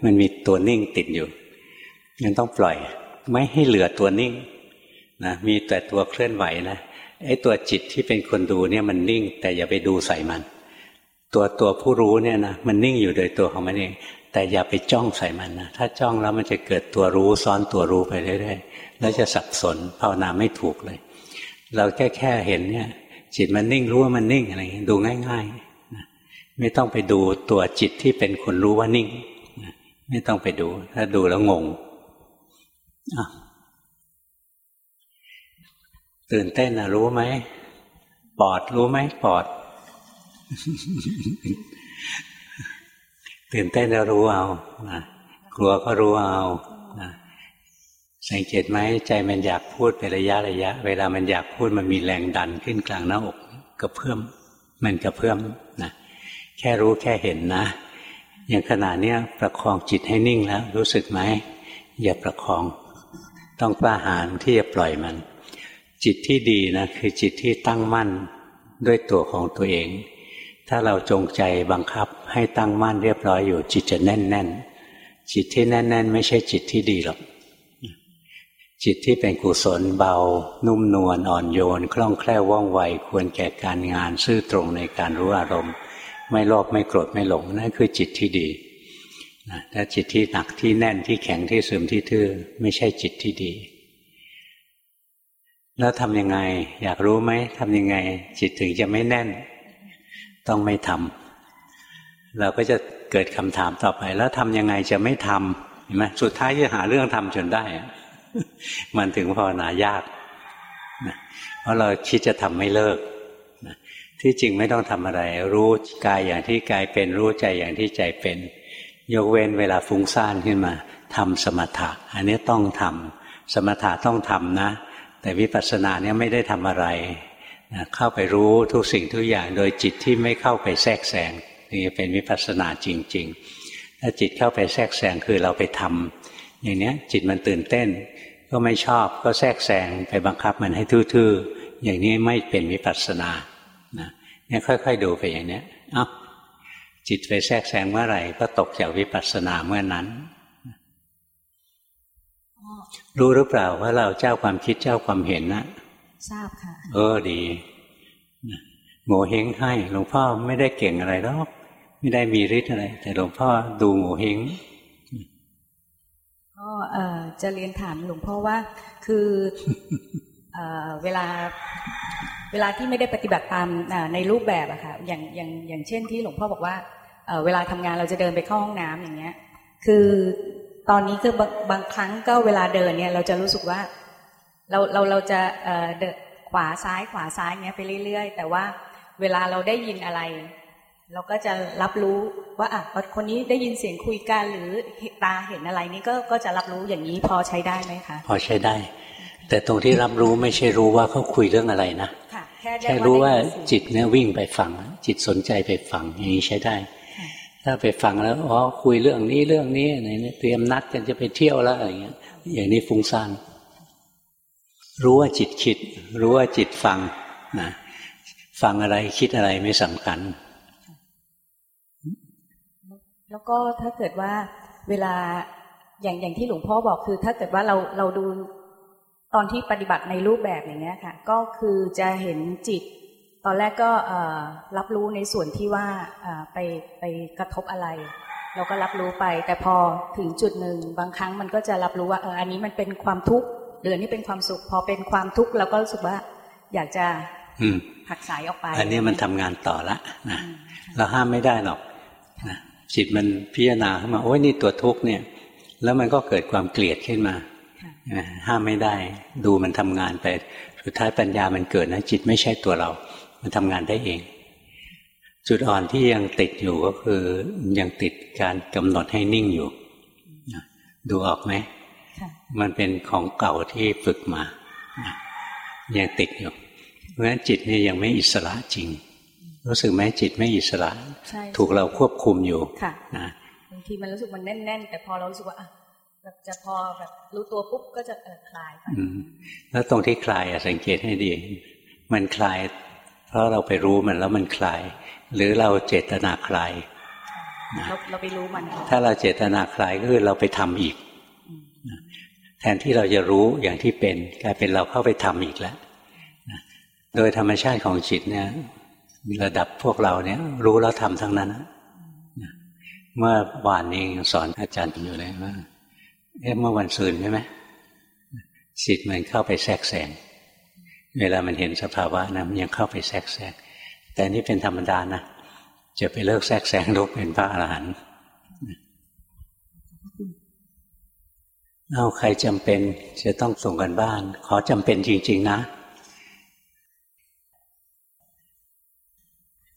มันมีตัวนิ่งติดอยู่ยังต้องปล่อย ไม่ให้เหลือตัวนิ่ง นะมีแต่ตัวเคลื่อนไหวนะไอ้ตัวจิตที่เป็นคนดูเนี่ยมันนิ่ง แต่อย่าไปดูใส่มัน ตัวตัวผู้รู้เนี่ยนะมันนิ่งอยู่โดยตัวของมันเองแต่อย่าไปจ้องใส่มันนะถ้าจ้องแล้วมันจะเกิดตัวรู้ซ้อนตัวรู้ไปเรื่อยๆแล้วจะสับสนภาวนาไม่ถูกเลย เราแค่แค่เห็นเนี่ย จิตมันนิ่งรู้ว่ามันนิ่งอะไรอย่างนี้ดูง่ายๆไม่ต้องไปดูตัวจิตที่เป็นคนรู้ว่านิ่งไม่ต้องไปดู ถ้าดูแล้วงง ตื่นเต้นนะรู้ไหมปอดรู้ไหมปอด ตื่นเต้นแล้วรู้เอานะกลัวก็รู้เอานะสังเกตไหมใจมันอยากพูดเป็นระยะระยะ เวลามันอยากพูดมันมีแรงดันขึ้นกลางหน้าอกกระเพื่อมมันกระเพื่อมนะแค่รู้แค่เห็นนะอย่างขณะนี้ประคองจิตให้นิ่งแล้ว รู้สึกไหมอย่าประคอง ต้องกล้าหาญที่จะปล่อยมัน จิตที่ดีนะคือจิตที่ตั้งมั่นด้วยตัวของตัวเอง ถ้าเราจงใจบังคับให้ตั้งมั่นเรียบร้อยอยู่ จิตจะแน่นแน่นจิตที่แน่นแน่นไม่ใช่จิตที่ดีหรอกจิตที่เป็นกุศลเบา นุ่มนวลอ่อนโยน คล่องแคล่วว่องไวควรแก่การงานซื่อตรงในการรู้อารมณ์ ไม่โลภไม่โกรธไม่หลงนั่นคือจิตที่ดีถ้าจิตที่หนักที่แน่นที่แข็งที่ซึมที่ทื่อไม่ใช่จิตที่ดี แล้วทำยังไง อยากรู้ไหมทำยังไง จิตถึงจะไม่แน่น ต้องไม่ทำเราก็จะเกิดคำถามต่อไป แล้วทำยังไงจะไม่ทำเห็นไหมสุดท้ายจะหาเรื่องทำจนได้ มันถึงภาวนายากเพราะเราคิดจะทำไม่เลิกที่จริงไม่ต้องทำอะไร รู้กายอย่างที่กายเป็น รู้ใจอย่างที่ใจเป็น ยกเว้นเวลาฟุ้งซ่านขึ้นมาทำสมถะ อันนี้ต้องทำสมถะต้องทำนะ แต่วิปัสสนาเนี่ยไม่ได้ทำอะไรนะเข้าไปรู้ทุกสิ่งทุกอย่างโดยจิตที่ไม่เข้าไปแทรกแซงนี่จะเป็นวิปัสสนาจริง ๆ ถ้าจิตเข้าไปแทรกแซงคือเราไปทำอย่างนี้จิตมันตื่นเต้น ก็ไม่ชอบก็แทรกแซงไปบังคับมันให้ทื่อๆอย่างนี้ไม่เป็นวิปัสสนานะเนี่ยค่อยๆดูไปอย่างเนี้ยอ้าจิตไปแทรกแซงเมื่อไหร่ก็ตกจากวิปัสสนาเมื่อนั้น รู้หรือเปล่าว่าเราเจ้าความคิดเจ้าความเห็นนะทราบค่ะ เออดีโง่เฮงให้หลวงพ่อไม่ได้เก่งอะไรหรอกไม่ได้มีฤทธิ์อะไร แต่หลวงพ่อดูโง่เฮงก็จะเรียนถามหลวงพ่อว่าคือเวลาเวลาที่ไม่ได้ปฏิบัติตามในรูปแบบอะค่ะอย่างอย่างอย่างเช่นที่หลวงพ่อบอกว่าเวลาทำงานเราจะเดินไปเข้าห้องน้ำอย่างเงี้ย คือ ตอนนี้คือบางบางครั้งก็เวลาเดินเนี่ย เราจะรู้สึกว่า เราเราเราจะเดินขวาซ้ายขวาซ้ายเงี้ยไปเรื่อยๆ แต่ว่าเวลาเราได้ยินอะไร เราก็จะรับรู้ว่าอะคนนี้ได้ยินเสียงคุยกันหรือตาเห็นอะไรนี่ก็ก็จะรับรู้อย่างนี้พอใช้ได้ไหมคะ พอใช้ได้ แต่ตรงที่รับรู้ไม่ใช่รู้ว่าเขาคุยเรื่องอะไรนะแค่รู้ว่าจิตเนี่ยวิ่งไปฟัง จิตสนใจไปฟังอย่างนี้ใช้ได้ ถ้าไปฟังแล้วอ๋อคุยเรื่องนี้เรื่องนี้อะไรเนี่ยเตรียมนัดกันจะไปเที่ยวแล้วอะไรเงี้ย อย่างนี้ฟุ้งซ่านรู้ว่าจิตคิด รู้ว่าจิตฟังนะฟังอะไรคิดอะไรไม่สำคัญ แล้วก็ถ้าเกิดว่าเวลาอย่างอย่างที่หลวงพ่อบอกคือ ถ้าเกิดว่าเราเราดูตอนที่ปฏิบัติในรูปแบบอย่างเงี้ยค่ะ ก็คือจะเห็นจิต ตอนแรกก็รับรู้ในส่วนที่ว่าไปไปกระทบอะไร เราก็รับรู้ไป แต่พอถึงจุดหนึ่งบางครั้งมันก็จะรับรู้ว่าเอออันนี้มันเป็นความทุกข์หรืออันนี้เป็นความสุข พอเป็นความทุกข์เราก็รู้สึกว่าอยากจะผักสายออกไป อันนี้มันทำงานต่อละนะเราห้ามไม่ได้หรอกนะจิตมันพิจารณาขึ้นมาโอ้ยนี่ตัวทุกข์เนี่ย แล้วมันก็เกิดความเกลียดขึ้นมาห้ามไม่ได้ ดูมันทำงานไป สุดท้ายปัญญามันเกิดนะจิตไม่ใช่ตัวเรา มันทำงานได้เอง จุดอ่อนที่ยังติดอยู่ก็คือยังติดการกำหนดให้นิ่งอยู่ ดูออกไหมมันเป็นของเก่าที่ฝึกมา ยังติดอยู่ เพราะฉะนั้นจิตนี่ยังไม่อิสระจริง รู้สึกไหมจิตไม่อิสระ ถูกเราควบคุมอยู่นะบางทีมันรู้สึกมันแน่น ๆ แต่พอเรารู้สึกว่าแบบจะพอแบบรู้ตัวปุ๊บก็จะเออคลายไปแล้วตรงที่คลายสังเกตให้ดี มันคลายเพ ราะเราไปรู้มันแล้วมันคลาย หรือเราเจตนาคลายเราเราไปรู้มัน ถ้าเราเจตนาคลายก็คือเราไปทำอีก แทนที่เราจะรู้อย่างที่เป็น กลายเป็นเราเข้าไปทำอีกแล้วโดยธรรมชาติของจิตเนี่ยระดับพวกเราเนี่ย รู้แล้วทำทั้งนั้นเมื่อวานนี้สอนอาจารย์อยู่เลยว่าเอ๊ะเมื่อวันซืนใช่ไหมจิตมันเข้าไปแทรกแซง เวลามันเห็นสภาวะนะมันยังเข้าไปแทรกแซงแต่นี่เป็นธรรมดานะจะไปเลิกแทรกแซงลุกเป็นพระอรหันต์เอาใครจำเป็นจะต้องส่งกันบ้าน ขอจำเป็นจริง ๆ นะ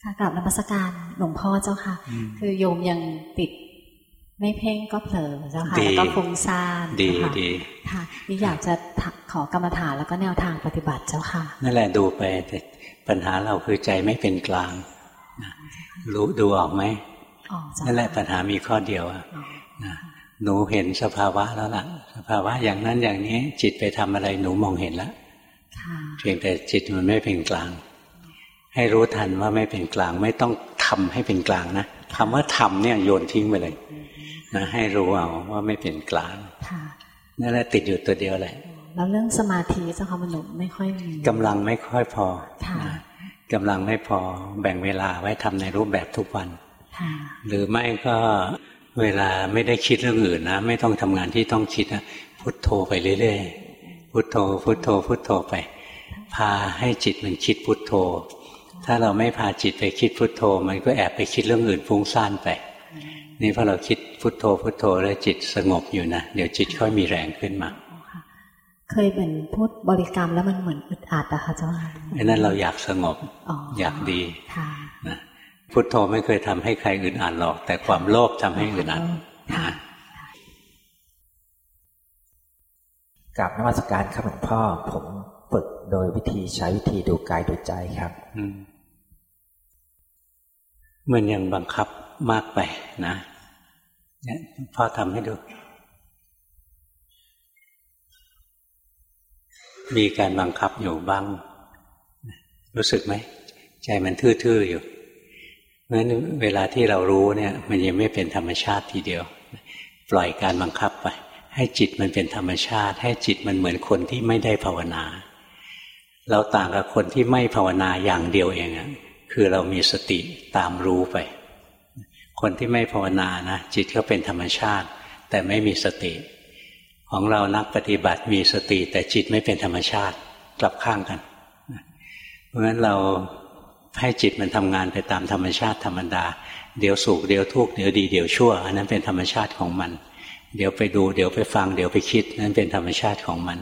ค่ะกลับนมัสการหลวงพ่อเจ้าค่ะ คือโยมยังติด ไม่เพ่งก็เผลอเจ้าค่ะแล้วก็ฟุ้งซ่านดีดีค่ะนี่อยากจะขอกรรมฐานแล้วก็แนวทางปฏิบัติเจ้าค่ะ นั่นแหละดูไปแต่ปัญหาเราคือใจไม่เป็นกลางรู้ดูออกไหมนั่นแหละปัญหามีข้อเดียวนะหนูเห็นสภาวะแล้วล่ะ สภาวะอย่างนั้นอย่างนี้ จิตไปทำอะไรหนูมองเห็นแล้วเพียงแต่จิตมันไม่เป็นกลาง ให้รู้ทันว่าไม่เป็นกลาง ไม่ต้องทำให้เป็นกลางนะ คำว่าทำเนี่ยโยนทิ้งไปเลยนะให้รู้เอาว่าไม่เป็นกลางนั่นแหละติดอยู่ตัวเดียวแหละแล้วเรื่องสมาธิเจ้าค่ะมันไม่ค่อยมีกำลังไม่ค่อยพอนะกำลังไม่พอแบ่งเวลาไว้ทำในรูปแบบทุกวันหรือไม่ก็เวลาไม่ได้คิดเรื่องอื่นนะ ไม่ต้องทำงานที่ต้องคิดนะพุทโธไปเรื่อยๆพุทโธ พุทโธ พุทโธไป พาให้จิตมันคิดพุทโธ ถ้าเราไม่พาจิตไปคิดพุทโธ มันก็แอบไปคิดเรื่องอื่นฟุ้งซ่านไป นี่พอเราคิดพุทโธพุทโธแล้วจิตสงบอยู่นะเดี๋ยวจิตค่อยมีแรงขึ้นมาเคยเหมือนพูดบริกรรมแล้วมันเหมือนอึดอัดอะค่ะเจ้าค่ะไอ้นั่นเราอยากสงบอยากดีนะพุทโธไม่เคยทำให้ใครอึดอัดหรอก แต่ความโลภทำให้อึดอัดกับนวัตการครับหลวงพ่อผมฝึกโดยวิธีใช้วิธีดูกายดูใจครับ มันยังบังคับมากไปนะเนี่ยพ่อทำให้ดู มีการบังคับอยู่บ้าง รู้สึกไหม ใจมันทื่อๆอยู่เพราะฉะนั้นเวลาที่เรารู้เนี่ย มันยังไม่เป็นธรรมชาติทีเดียว ปล่อยการบังคับไป ให้จิตมันเป็นธรรมชาติ ให้จิตมันเหมือนคนที่ไม่ได้ภาวนา เราต่างกับคนที่ไม่ภาวนาอย่างเดียวเองอะ คือเรามีสติตามรู้ไป คนที่ไม่ภาวนานะจิตก็เป็นธรรมชาติ แต่ไม่มีสติ ของเรานักปฏิบัติมีสติ แต่จิตไม่เป็นธรรมชาติกลับข้างกัน เพราะฉะนั้นเราให้จิตมันทำงานไปตามธรรมชาติธรรมดา เดี๋ยวสุขเดี๋ยวทุกข์เดี๋ยวดีเดี๋ยวชั่ว อันนั้นเป็นธรรมชาติของมัน เดี๋ยวไปดูเดี๋ยวไปฟังเดี๋ยวไปคิดนั่นเป็นธรรมชาติของมัน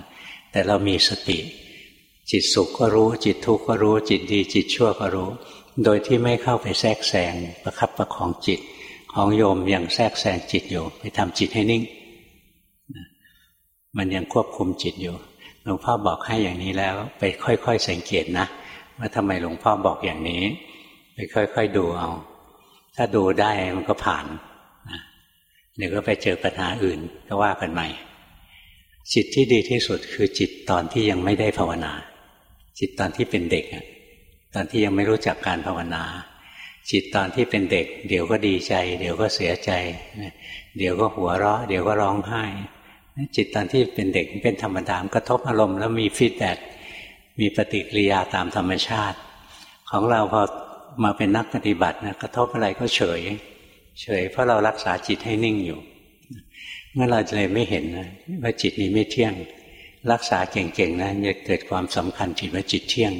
แต่เรามีสติ จิตสุขก็รู้ จิตทุกข์ก็รู้ จิตดี จิตชั่วก็รู้ โดยที่ไม่เข้าไปแทรกแซงประคับประคองจิต ของโยมยังแทรกแซงจิตอยู่ ไปทำจิตให้นิ่ง มันยังควบคุมจิตอยู่หลวงพ่อบอกให้อย่างนี้แล้ว ไปค่อยๆสังเกตนะว่าทำไมหลวงพ่อบอกอย่างนี้ ไปค่อยๆดูเอา ถ้าดูได้มันก็ผ่านเดี๋ยวก็ไปเจอปัญหาอื่นก็ว่ากันใหม่จิตที่ดีที่สุดคือจิตตอนที่ยังไม่ได้ภาวนา จิตตอนที่เป็นเด็ก ตอนที่ยังไม่รู้จักการภาวนา จิตตอนที่เป็นเด็ก เดี๋ยวก็ดีใจ เดี๋ยวก็เสียใจ เดี๋ยวก็หัวเราะ เดี๋ยวก็ร้องไห้ จิตตอนที่เป็นเด็กเป็นธรรมดามกระทบอารมณ์แล้วมีฟีดแบ็มีปฏิกิริยาตามธรรมชาติ ของเราพอมาเป็นนักปฏิบัตินะกระทบอะไรก็เฉย เฉย เพราะเรารักษาจิตให้นิ่งอยู่เมื่อเราจะเลยไม่เห็นนะว่าจิตนี้ไม่เที่ยง รักษาเก่งๆนะจะเกิดความสำคัญจิตว่าจิตเที่ยง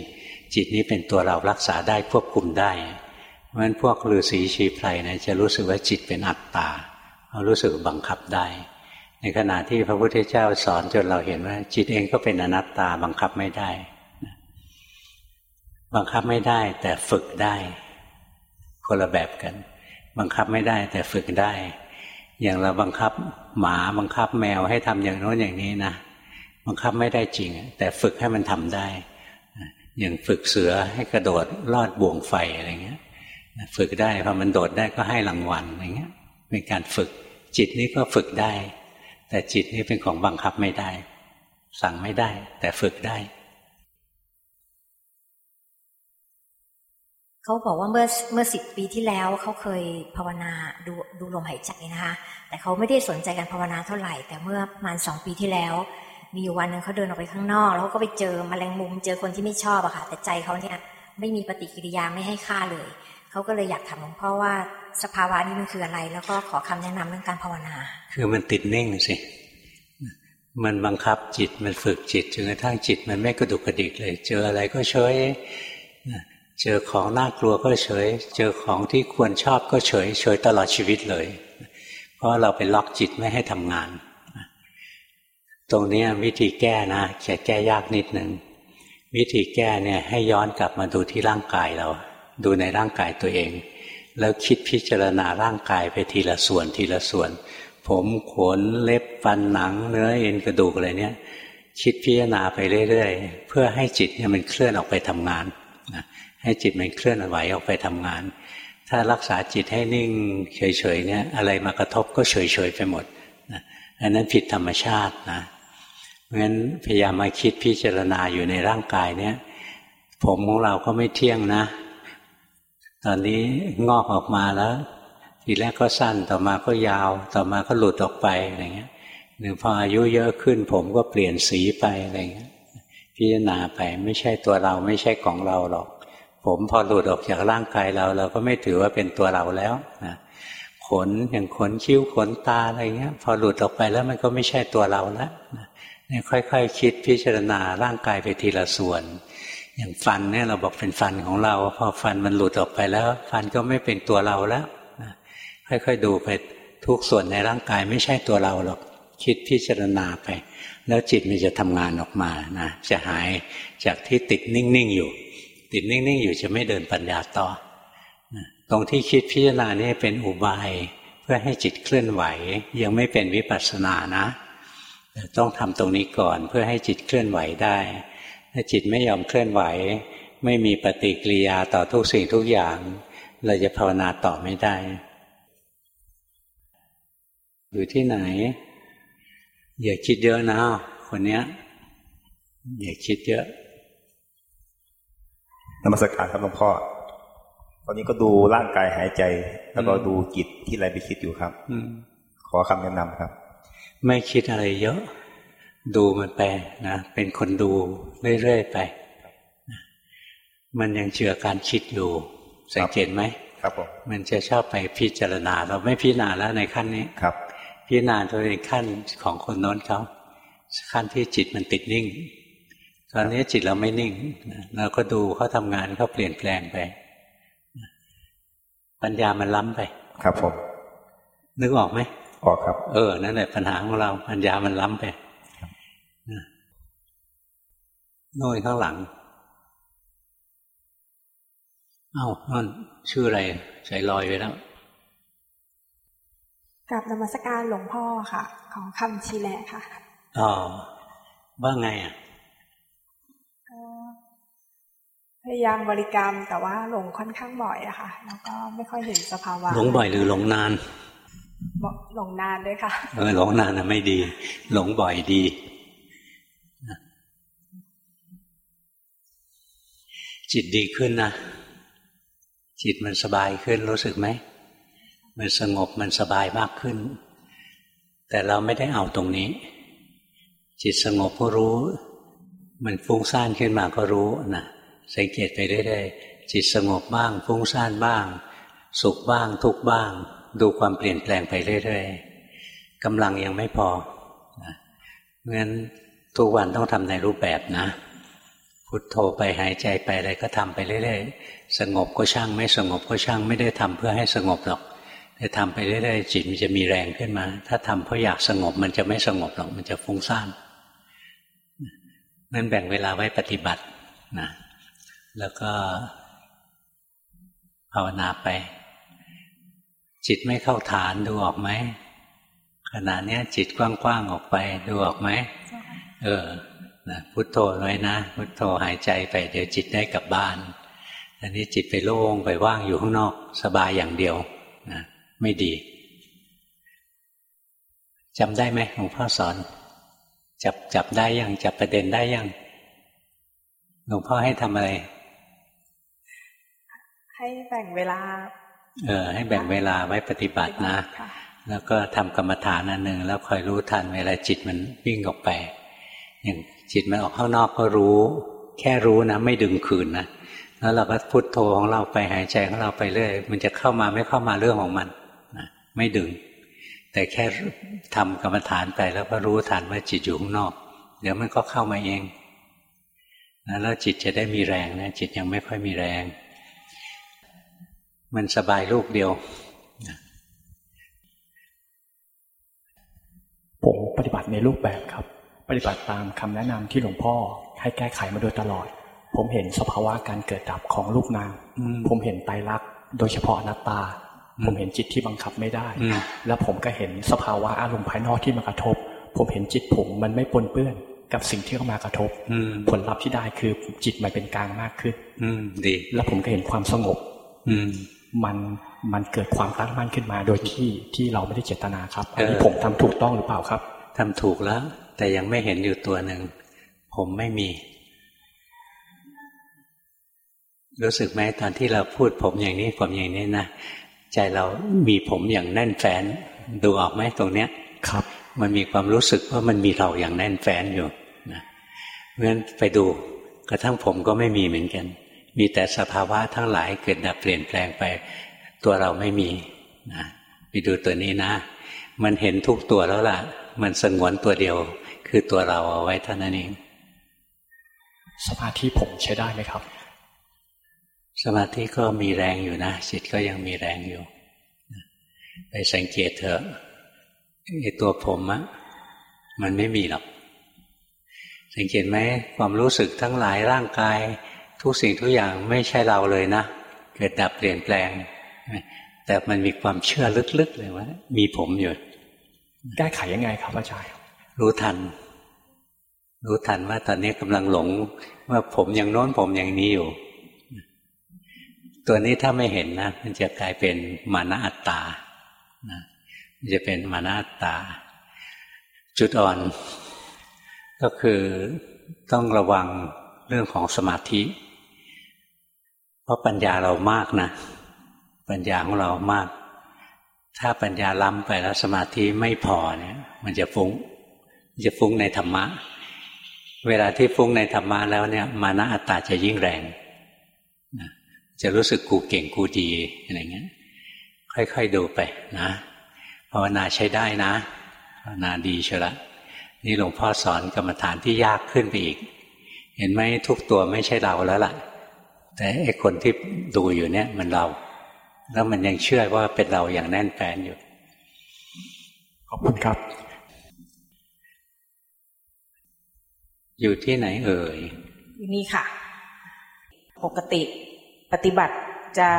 จิตนี้เป็นตัวเรารักษาได้ควบคุมได้เพราะฉะนั้นพวกฤาษีชีไพรนะจะรู้สึกว่าจิตเป็นอัตตาเขารู้สึกบังคับได้ ในขณะที่พระพุทธเจ้าสอนจนเราเห็นว่า จิตเองก็เป็นอนัตตาบังคับไม่ได้ บังคับไม่ได้ แต่ฝึกได้ คนละแบบกัน บังคับไม่ได้ แต่ฝึกได้ อย่างเราบังคับหมาบังคับแมวให้ทำอย่างโน้นอย่างนี้นะบังคับไม่ได้จริง แต่ฝึกให้มันทำได้ อย่างฝึกเสือให้กระโดดลอดบ่วงไฟอะไรเงี้ย ฝึกได้พอมันโดดได้ก็ให้รางวัลอะไรเงี้ยเป็นการฝึกจิตนี้ก็ฝึกได้ แต่จิตนี้เป็นของบังคับไม่ได้ สั่งไม่ได้ แต่ฝึกได้เขาบอกว่าเมื่อเมื่อสิบปีที่แล้วเขาเคยภาวนาดูดูลมหายใจนะคะ แต่เขาไม่ได้สนใจการภาวนาเท่าไหร่ แต่เมื่อประมาณสองปีที่แล้ว มีอยู่วันหนึ่งเขาเดินออกไปข้างนอก แล้วก็ไปเจอมแมลงมุมเจอคนที่ไม่ชอบอะค่ะ แต่ใจเขาเนี่ยไม่มีปฏิกิริยาไม่ให้ค่าเลยเขาก็เลยอยากถามหลวงพ่อว่าสภาวะนี้มันคืออะไร แล้วก็ขอคำแนะนำเรื่องการภาวนา คือมันติดนิ่งสิมันบังคับจิตมันฝึกจิตจนกระทั่งจิต มันไม่กระดุกกระดิกเลย เจออะไรก็เฉยเจอของน่ากลัวก็เฉย เจอของที่ควรชอบก็เฉย เฉยตลอดชีวิตเลย เพราะเราไปล็อกจิตไม่ให้ทำงาน ตรงนี้วิธีแก้นะจะแก้ยากนิดหนึ่งวิธีแก้เนี่ยให้ย้อนกลับมาดูที่ร่างกายเรา ดูในร่างกายตัวเอง แล้วคิดพิจารณาร่างกายไปทีละส่วนทีละส่วน ผมขนเล็บฟันหนัง เนื้อเอ็นกระดูกอะไรเนี่ย คิดพิจารณาไปเรื่อยๆ เพื่อให้จิตเนี่ยมันเคลื่อนออกไปทำงานนะให้จิตมันเคลื่อนไหวออกไปทำงาน ถ้ารักษาจิตให้นิ่งเฉยๆเนี่ยอะไรมากระทบก็เฉยๆไปหมดนะอันนั้นผิดธรรมชาตินะ เพราะฉะนั้นพยายามมาคิดพิจารณาอยู่ในร่างกายเนี่ยผมของเราก็ไม่เที่ยงนะ ตอนนี้งอกออกมาแล้ว ทีแรกก็สั้นต่อมาก็ยาว ต่อมาก็หลุดออกไปอะไรเงี้ยหรือพออายุเยอะขึ้น ผมก็เปลี่ยนสีไปอะไรเงี้ย พิจารณาไปไม่ใช่ตัวเราไม่ใช่ของเราหรอก ผมพอหลุดออกจากร่างกายเรา เราก็ไม่ถือว่าเป็นตัวเราแล้วนะขนอย่างขนคิ้วขนตาอะไรเงี้ย พอหลุดออกไปแล้วมันก็ไม่ใช่ตัวเราแล้วนี่ ค่อยๆคคิดพิจารณาร่างกายไปทีละส่วน อย่างฟันเนี่ยเราบอกเป็นฟันของเรา พอฟันมันหลุดออกไปแล้ว ฟันก็ไม่เป็นตัวเราแล้วค่อยๆดูไปทุกส่วนในร่างกายไม่ใช่ตัวเราหรอกคิดพิจารณาไป แล้วจิตมันจะทำงานออกมานะจะหายจากที่ติดนิ่งๆอยู่ ติดนิ่งๆอยู่จะไม่เดินปัญญาต่อตรงที่คิดพิจารณานี่เป็นอุบาย เพื่อให้จิตเคลื่อนไหว ยังไม่เป็นวิปัสสนานะ ต้องทำตรงนี้ก่อนเพื่อให้จิตเคลื่อนไหวได้ ถ้าจิตไม่ยอมเคลื่อนไหว ไม่มีปฏิกิริยาต่อทุกสิ่งทุกอย่าง เราจะภาวนาต่อไม่ได้ อยู่ที่ไหน อย่าคิดเยอะนะคนเนี้ยอย่าคิดเยอะนมัสการครับหลวงพ่อตอนนี้ก็ดูร่างกายหายใจ แล้วก็ดูจิตที่อะไรไปคิดอยู่ครับอืมขอคำแนะนำครับ ไม่คิดอะไรเยอะ ดูมันไปนะเป็นคนดูเรื่อยๆไปนะมันยังเชื่อการคิดอยู่ สังเกตไหมครับผมมันจะชอบไปพิจารณา เราไม่พิจารณาแล้วในขั้นนี้ครับ พิจารณาตัวเองขั้นของคนโน้นเขาขั้นที่จิตมันติดนิ่ง ตอนนี้จิตเราไม่นิ่งนะเราก็ดูเขาทำงานเขาเปลี่ยนแปลงไปนะปัญญามันล้ำไป ครับผม นึกออกไหม ออกครับ เออ นั่นแหละปัญหาของเรา ปัญญามันล้ำไปนะโน่นข้างหลัง เอ้านั่นชื่ออะไรใจลอยไปแล้วกับนมัสการหลวงพ่อค่ะ ของคำชีแลค่ะ อ๋อ ว่าไงอะก็พยายามบริกรรมแต่ว่าหลงค่อนข้างบ่อยอะค่ะ แล้วก็ไม่ค่อยเห็นสภาวะหลงบ่อยหรือหลงนานบอก หลงนานด้วยค่ะ เออหลงนานนะไม่ดี หลงบ่อยดี จิตดีขึ้นนะ จิตมันสบายขึ้นรู้สึกไหม มันสงบมันสบายมากขึ้น แต่เราไม่ได้เอาตรงนี้ จิตสงบก็รู้ มันฟุ้งซ่านขึ้นมาก็รู้นะสังเกตไปเรื่อยๆจิตสงบบ้าง ฟุ้งซ่านบ้าง สุขบ้าง ทุกบ้าง ดูความเปลี่ยนแปลงไปเรื่อยๆกำลังยังไม่พอนะงั้นทุกวันต้องทำในรูปแบบนะ พุทโธไปหายใจไปอะไรก็ทำไปเรื่อยๆ สงบก็ช่างไม่สงบก็ช่างไม่ได้ทำเพื่อให้สงบหรอกแต่ทำไปเรื่อยๆจิตมันจะมีแรงขึ้นมา ถ้าทำเพราะอยากสงบมันจะไม่สงบหรอกมันจะฟุ้งซ่านนั่นแบ่งเวลาไว้ปฏิบัตินะแล้วก็ภาวนาไป จิตไม่เข้าฐานดูออกไหมขณะนี้จิตกว้างๆออกไปดูออกไหมเออนะพุทโธไว้นะ พุทโธหายใจไป เดี๋ยวจิตได้กลับบ้านอันนี้จิตไปโล่งไปว่างอยู่ข้างนอก สบายอย่างเดียวนะไม่ดีจำได้ไหมหลวงพ่อสอน จับจับได้ยังจับประเด็นได้ยังหลวงพ่อให้ทำอะไร ให้แบ่งเวลา เออให้แบ่งเวลาไว้ปฏิบัตินะค่ะแล้วก็ทำกรรมฐานอันหนึ่งแล้วคอยรู้ทันเวลาจิตมันวิ่งออกไป อย่างจิตมันออกข้างนอกก็รู้ แค่รู้นะ ไม่ดึงคืนนะแล้วเราก็พุทโธของเราไปหายใจของเราไปเรื่อยมันจะเข้ามาไม่เข้ามาเรื่องของมันนะไม่ดึง แต่แค่ทำกรรมฐานไปแล้วก็รู้ทันว่าจิตอยู่ข้างนอก เดี๋ยวมันก็เข้ามาเองนะแล้วจิตจะได้มีแรงนะจิตยังไม่ค่อยมีแรง มันสบายลูกเดียว ผมปฏิบัติในรูปแบบครับ ปฏิบัติตามคำแนะนำที่หลวงพ่อให้แก้ไขมาโดยตลอด ผมเห็นสภาวะการเกิดดับของรูปนามอืมผมเห็นไตรลักษณ์โดยเฉพาะอนัตตาอืมผมเห็นจิตที่บังคับไม่ได้อืมแล้วผมก็เห็นสภาวะอารมณ์ภายนอกที่มากระทบ ผมเห็นจิตผมมันไม่ปนเปื้อนกับสิ่งที่เข้ามากระทบอืมผลลัพธ์ที่ได้คือจิตมันเป็นกลางมากขึ้นอืมดี แล้วผมก็เห็นความสงบ อืม มันมันเกิดความตั้งมั่นขึ้นมา โดยที่ที่เราไม่ได้เจตนาครับอันนี้เออผมทำถูกต้องหรือเปล่าครับทำถูกแล้ว แต่ยังไม่เห็นอยู่ตัวหนึ่งผมไม่มี รู้สึกไหมตอนที่เราพูดผมอย่างนี้ผมอย่างนี้นะใจเรามีผมอย่างแน่นแฟนดูออกไหมตรงเนี้ยครับ มันมีความรู้สึกว่ามันมีเราอย่างแน่นแฟนอยู่นะเพราะฉะนั้นไปดูกระทั่งผมก็ไม่มีเหมือนกัน มีแต่สภาวะทั้งหลายเกิดดับเปลี่ยนแปลงไป ตัวเราไม่มีนะไปดูตัวนี้นะ มันเห็นทุกตัวแล้วล่ะ มันสงวนตัวเดียว คือตัวเราเอาไว้เท่านั้นเองสมาธิผมใช้ได้ไหมครับ สมาธิก็มีแรงอยู่นะจิตก็ยังมีแรงอยู่ไปสังเกตเถอะไอ้ตัวผมอะมันไม่มีหรอกสังเกตไหมความรู้สึกทั้งหลายร่างกาย ทุกสิ่งทุกอย่างไม่ใช่เราเลยนะ เกิดดับเปลี่ยนแปลง แต่มันมีความเชื่อลึกๆเลยว่า มีผมอยู่แก้ไขยังไงครับอาจารย์รู้ทัน รู้ทันว่าตอนนี้กำลังหลงว่าผมอย่างโน้นผมอย่างนี้อยู่ ตัวนี้ถ้าไม่เห็นนะ มันจะกลายเป็นมานะอัตตานะมันจะเป็นมานะอัตตา จุดอ่อน ก็คือต้องระวังเรื่องของสมาธิ เพราะปัญญาเรามากนะ ปัญญาของเรามาก ถ้าปัญญาล้ำไปแล้วสมาธิไม่พอเนี่ย มันจะฟุง้งจะฟุ้งในธรรมะ เวลาที่ฟุ้งในธรรมะแล้วเนี่ย มานะอัตตาจะยิ่งแรงจะรู้สึกกูเก่งกูดีอะไรเงี้ย ค่อยๆดูไปนะภาวนาใช้ได้นะภาวนาดีเชียวละนี่หลวงพ่อสอนกรรมฐานที่ยากขึ้นไปอีก เห็นไหมทุกตัวไม่ใช่เราแล้วล่ะ แต่ไอ้คนที่ดูอยู่เนี่ยมันเรา แล้วมันยังเชื่อว่าเป็นเราอย่างแน่นแฟ้นอยู่ ขอบคุณครับ อยู่ที่ไหนเอ่ย อยู่นี่ค่ะ ปกติปฏิบัติจะ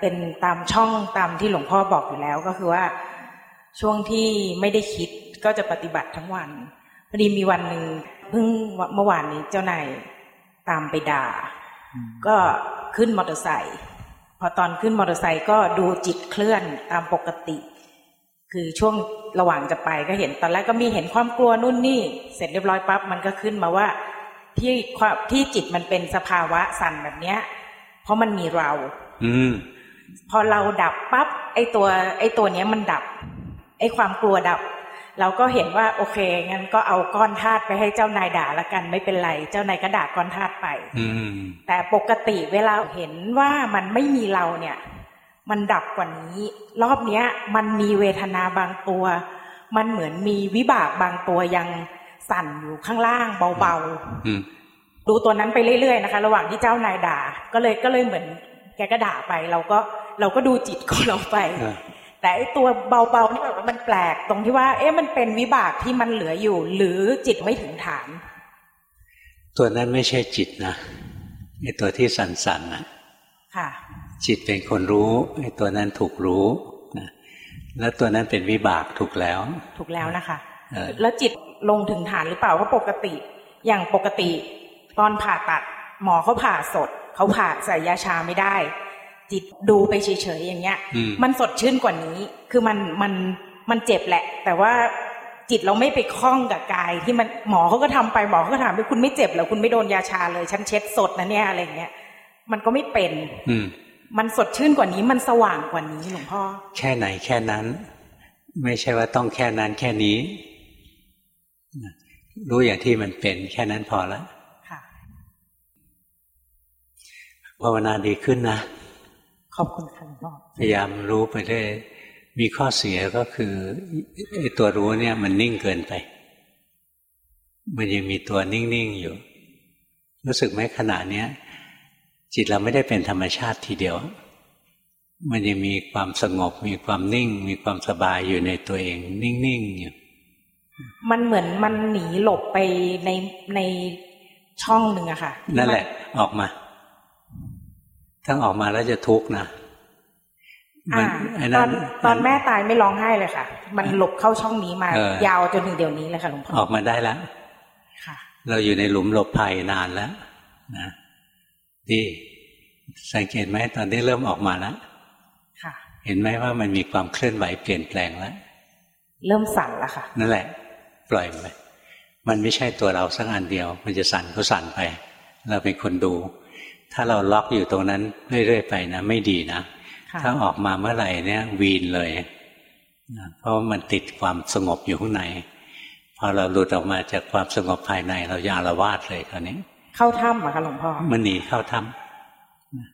เป็นตามช่องตามที่หลวงพ่อบอกอยู่แล้วก็คือว่า ช่วงที่ไม่ได้คิดก็จะปฏิบัติทั้งวันพอดีมีวันหนึ่งเพิ่งเมื่อวานนี้เจ้านายตามไปด่า ก็ขึ้นมอเตอร์ไซค์พอตอนขึ้นมอเตอร์ไซค์ก็ดูจิตเคลื่อนตามปกติ คือช่วงระหว่างจะไปก็เห็นตอนแรกก็มีเห็นความกลัวนู่นนี่ เสร็จเรียบร้อยปั๊บมันก็ขึ้นมาว่าที่ความที่จิตมันเป็นสภาวะสั่นแบบเนี้ย เพราะมันมีเรา อืมพอเราดับปั๊บไอตัว ไอตัวเนี้ยมันดับ ไอความกลัวดับ เราก็เห็นว่าโอเคงั้นก็เอาก้อนธาตุไปให้เจ้านายด่าละกันไม่เป็นไร เจ้านายก็ด่าก้อนธาตุไป อืมแต่ปกติเวลาเห็นว่ามันไม่มีเราเนี่ย มันดับกว่านี้ รอบเนี้ย มันมีเวทนาบางตัว มันเหมือนมีวิบากบางตัวยังสั่นอยู่ข้างล่างเบาอืมๆดูตัวนั้นไปเรื่อยๆนะคะ ระหว่างที่เจ้านายด่า ก็เลยก็เลยเหมือนแกก็ด่าไป เราก็เราก็ดูจิตของเราไปเออ แต่ไอ้ตัวเบาๆนี่แบบว่ามันแปลกตรงที่ว่า เอ๊ะมันเป็นวิบากที่มันเหลืออยู่ หรือจิตไม่ถึงฐาน ตัวนั้นไม่ใช่จิตนะไอ้ตัวที่สันสันๆนะค่ะ จิตเป็นคนรู้ไอ้ตัวนั้นถูกรู้นะแล้วตัวนั้นเป็นวิบากถูกแล้ว ถูกแล้วนะคะเออแล้วจิตลงถึงฐานหรือเปล่าเพราะปกติ อย่างปกติ ตอนผ่าตัด หมอเขาผ่าสดเขาผ่าใส่ยาชาไม่ได้ จิตดูไปเฉยๆอย่างเงี้ยอืมมันสดชื่นกว่านี้ คือมันมันมันเจ็บแหละ แต่ว่าจิตเราไม่ไปคล้องกับกายที่มันหมอเขาก็ทำไปหมอเขาก็ถามว่าคุณไม่เจ็บเหรอคุณไม่โดนยาชาเลยฉันเช็ดสดนะเนี่ยอะไรอย่างเงี้ยมันก็ไม่เป็น อืมมันสดชื่นกว่านี้มันสว่างกว่านี้หลวงพ่อแค่ไหนแค่นั้น ไม่ใช่ว่าต้องแค่นั้นแค่นี้นะรู้อย่างที่มันเป็น แค่นั้นพอละค่ะภาวนาดีขึ้นนะ ขอบคุณค่ะหลวงพ่อพยายามรู้ไปเรื่อยมีข้อเสียก็คือไอ้ตัวรู้เนี่ย มันนิ่งเกินไป มันยังมีตัวนิ่งๆอยู่ รู้สึกไหมขณะเนี้ย จิตเราไม่ได้เป็นธรรมชาติทีเดียว มันยังมีความสงบ มีความนิ่ง มีความสบายอยู่ในตัวเอง นิ่งๆอยู่มันเหมือนมันหนีหลบไปในในช่องหนึ่งอะค่ะ นั่นแหละ ออกมา ถ้าออกมาแล้วจะทุกข์นะมัอ่าไอ้ตนั่อนตอนแม่ตายไม่ร้องไห้เลยค่ะ มันหลบเข้าช่องนี้มาเออยาวจนถึงเดี๋ยวนี้เลยค่ะหลวงพ่อออกมาได้แล้วค่ะเราอยู่ในหลุมหลบภัยนานแล้วนะดีสังเกตไหมตอนนี้เริ่มออกมาแล้วค่ะเห็นไหมว่ามันมีความเคลื่อนไหวเปลี่ยนแปลงแล้วเริ่มสั่นแล้วค่ะ นั่นแหละ ปล่อยมันไปมันไม่ใช่ตัวเราสักอันเดียว มันจะสั่นก็สั่นไป เราเป็นคนดู ถ้าเราล็อกอยู่ตรงนั้นเรื่อยๆไปนะไม่ดีนะค่ะถ้าออกมาเมื่อไหร่เนี่ยวีนเลยนะเพราะว่ามันติดความสงบอยู่ข้างในพอเราหลุดออกมาจากความสงบภายใน เราจะอารวาสเลยคราวนี้ เข้าถ้ำอะค่ะหลวงพ่อมันหนีเข้าถ้ำนะ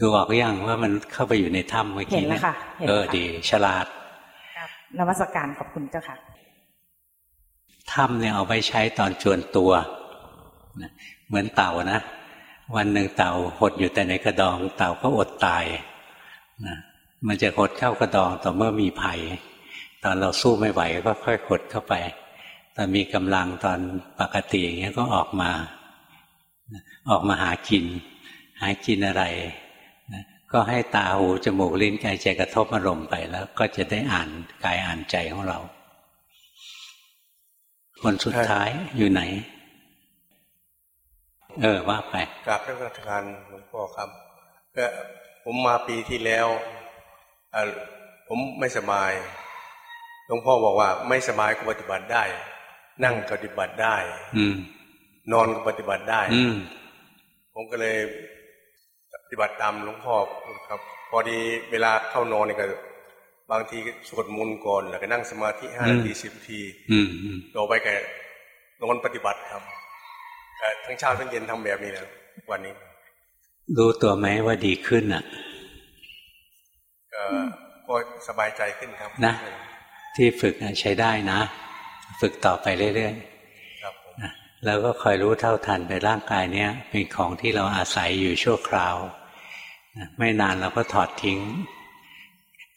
ดูออกหรือยังว่ามันเข้าไปอยู่ในถ้ำเมื่อเห็กี้นแล้วเนี่ยค่ะเห็นเอแล้วอค่ะดีฉลาดครับนมัสการขอบคุณเจ้าค่ะถ้ำเนี่ยเอาไปใช้ตอนจวนตัวนะเหมือนเต่านะ วันหนึ่งเต่าหดอยู่แต่ในกระดอง เต่าก็อดตายนะมันจะหดเข้ากระดองต่อเมื่อมีภัย ตอนเราสู้ไม่ไหวก็ค่อยหดเข้าไป ตอนมีกำลังตอนปกติอย่างเงี้ยก็ออกมา ออกมาหากิน หากินอะไรนะก็ให้ตาหูจมูกลิ้นกายใจกระทบอารมณ์ไปแล้ว ก็จะได้อ่านกายอ่านใจของเรา คนสุดท้ายอยู่ไหน เออว่าไปกราบท่านประธานหลวงพ่อครับก็ผมมาปีที่แล้วเอ่อผมไม่สบายหลวงพ่อบอกว่า ไม่สบายก็ปฏิบัติได้ นั่งก็ปฏิบัติได้ อืมนอนก็ปฏิบัติได้ อืมผมก็เลยฏิบัติตามหลวงพ่อพูดครับ พอดีเวลาเข้านอนเนี่ยก็บางทีสวดมนต์ก่อนแล้วก็นั่งสมาธิห้านาทีสิบนาทีอืมอืมต่อไปก็นอนปฏิบัติครับแต่ ทั้งเช้าทั้งเย็นทำแบบนี้นะวันนี้ รู้ตัวไหมว่าดีขึ้นอะก็ก็สบายใจขึ้นครับนะ ที่ฝึกน่ะใช้ได้นะ ฝึกต่อไปเรื่อยครับผมๆนะแล้วก็คอยรู้เท่าทันไปร่างกายเนี้ยเป็นของที่เราอาศัยอยู่ชั่วคราวนะไม่นานเราก็ถอดทิ้ง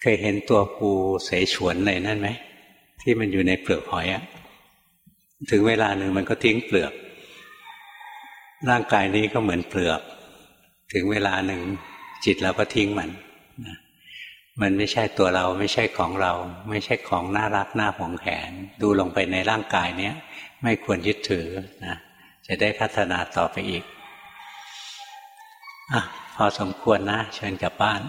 เคยเห็นตัวปูเสฉวนในนั่นไหมที่มันอยู่ในเปลือกหอยอะถึงเวลาหนึ่งมันก็ทิ้งเปลือก ร่างกายนี้ก็เหมือนเปลือก ถึงเวลาหนึ่งจิตเราก็ทิ้งมันมันไม่ใช่ตัวเราไม่ใช่ของเรา ไม่ใช่ของน่ารักน่าหวงแหน ดูลงไปในร่างกายเนี้ยไม่ควรยึดถือนะจะได้พัฒนาต่อไปอีกอะพอสมควรนะ เชิญกลับบ้าน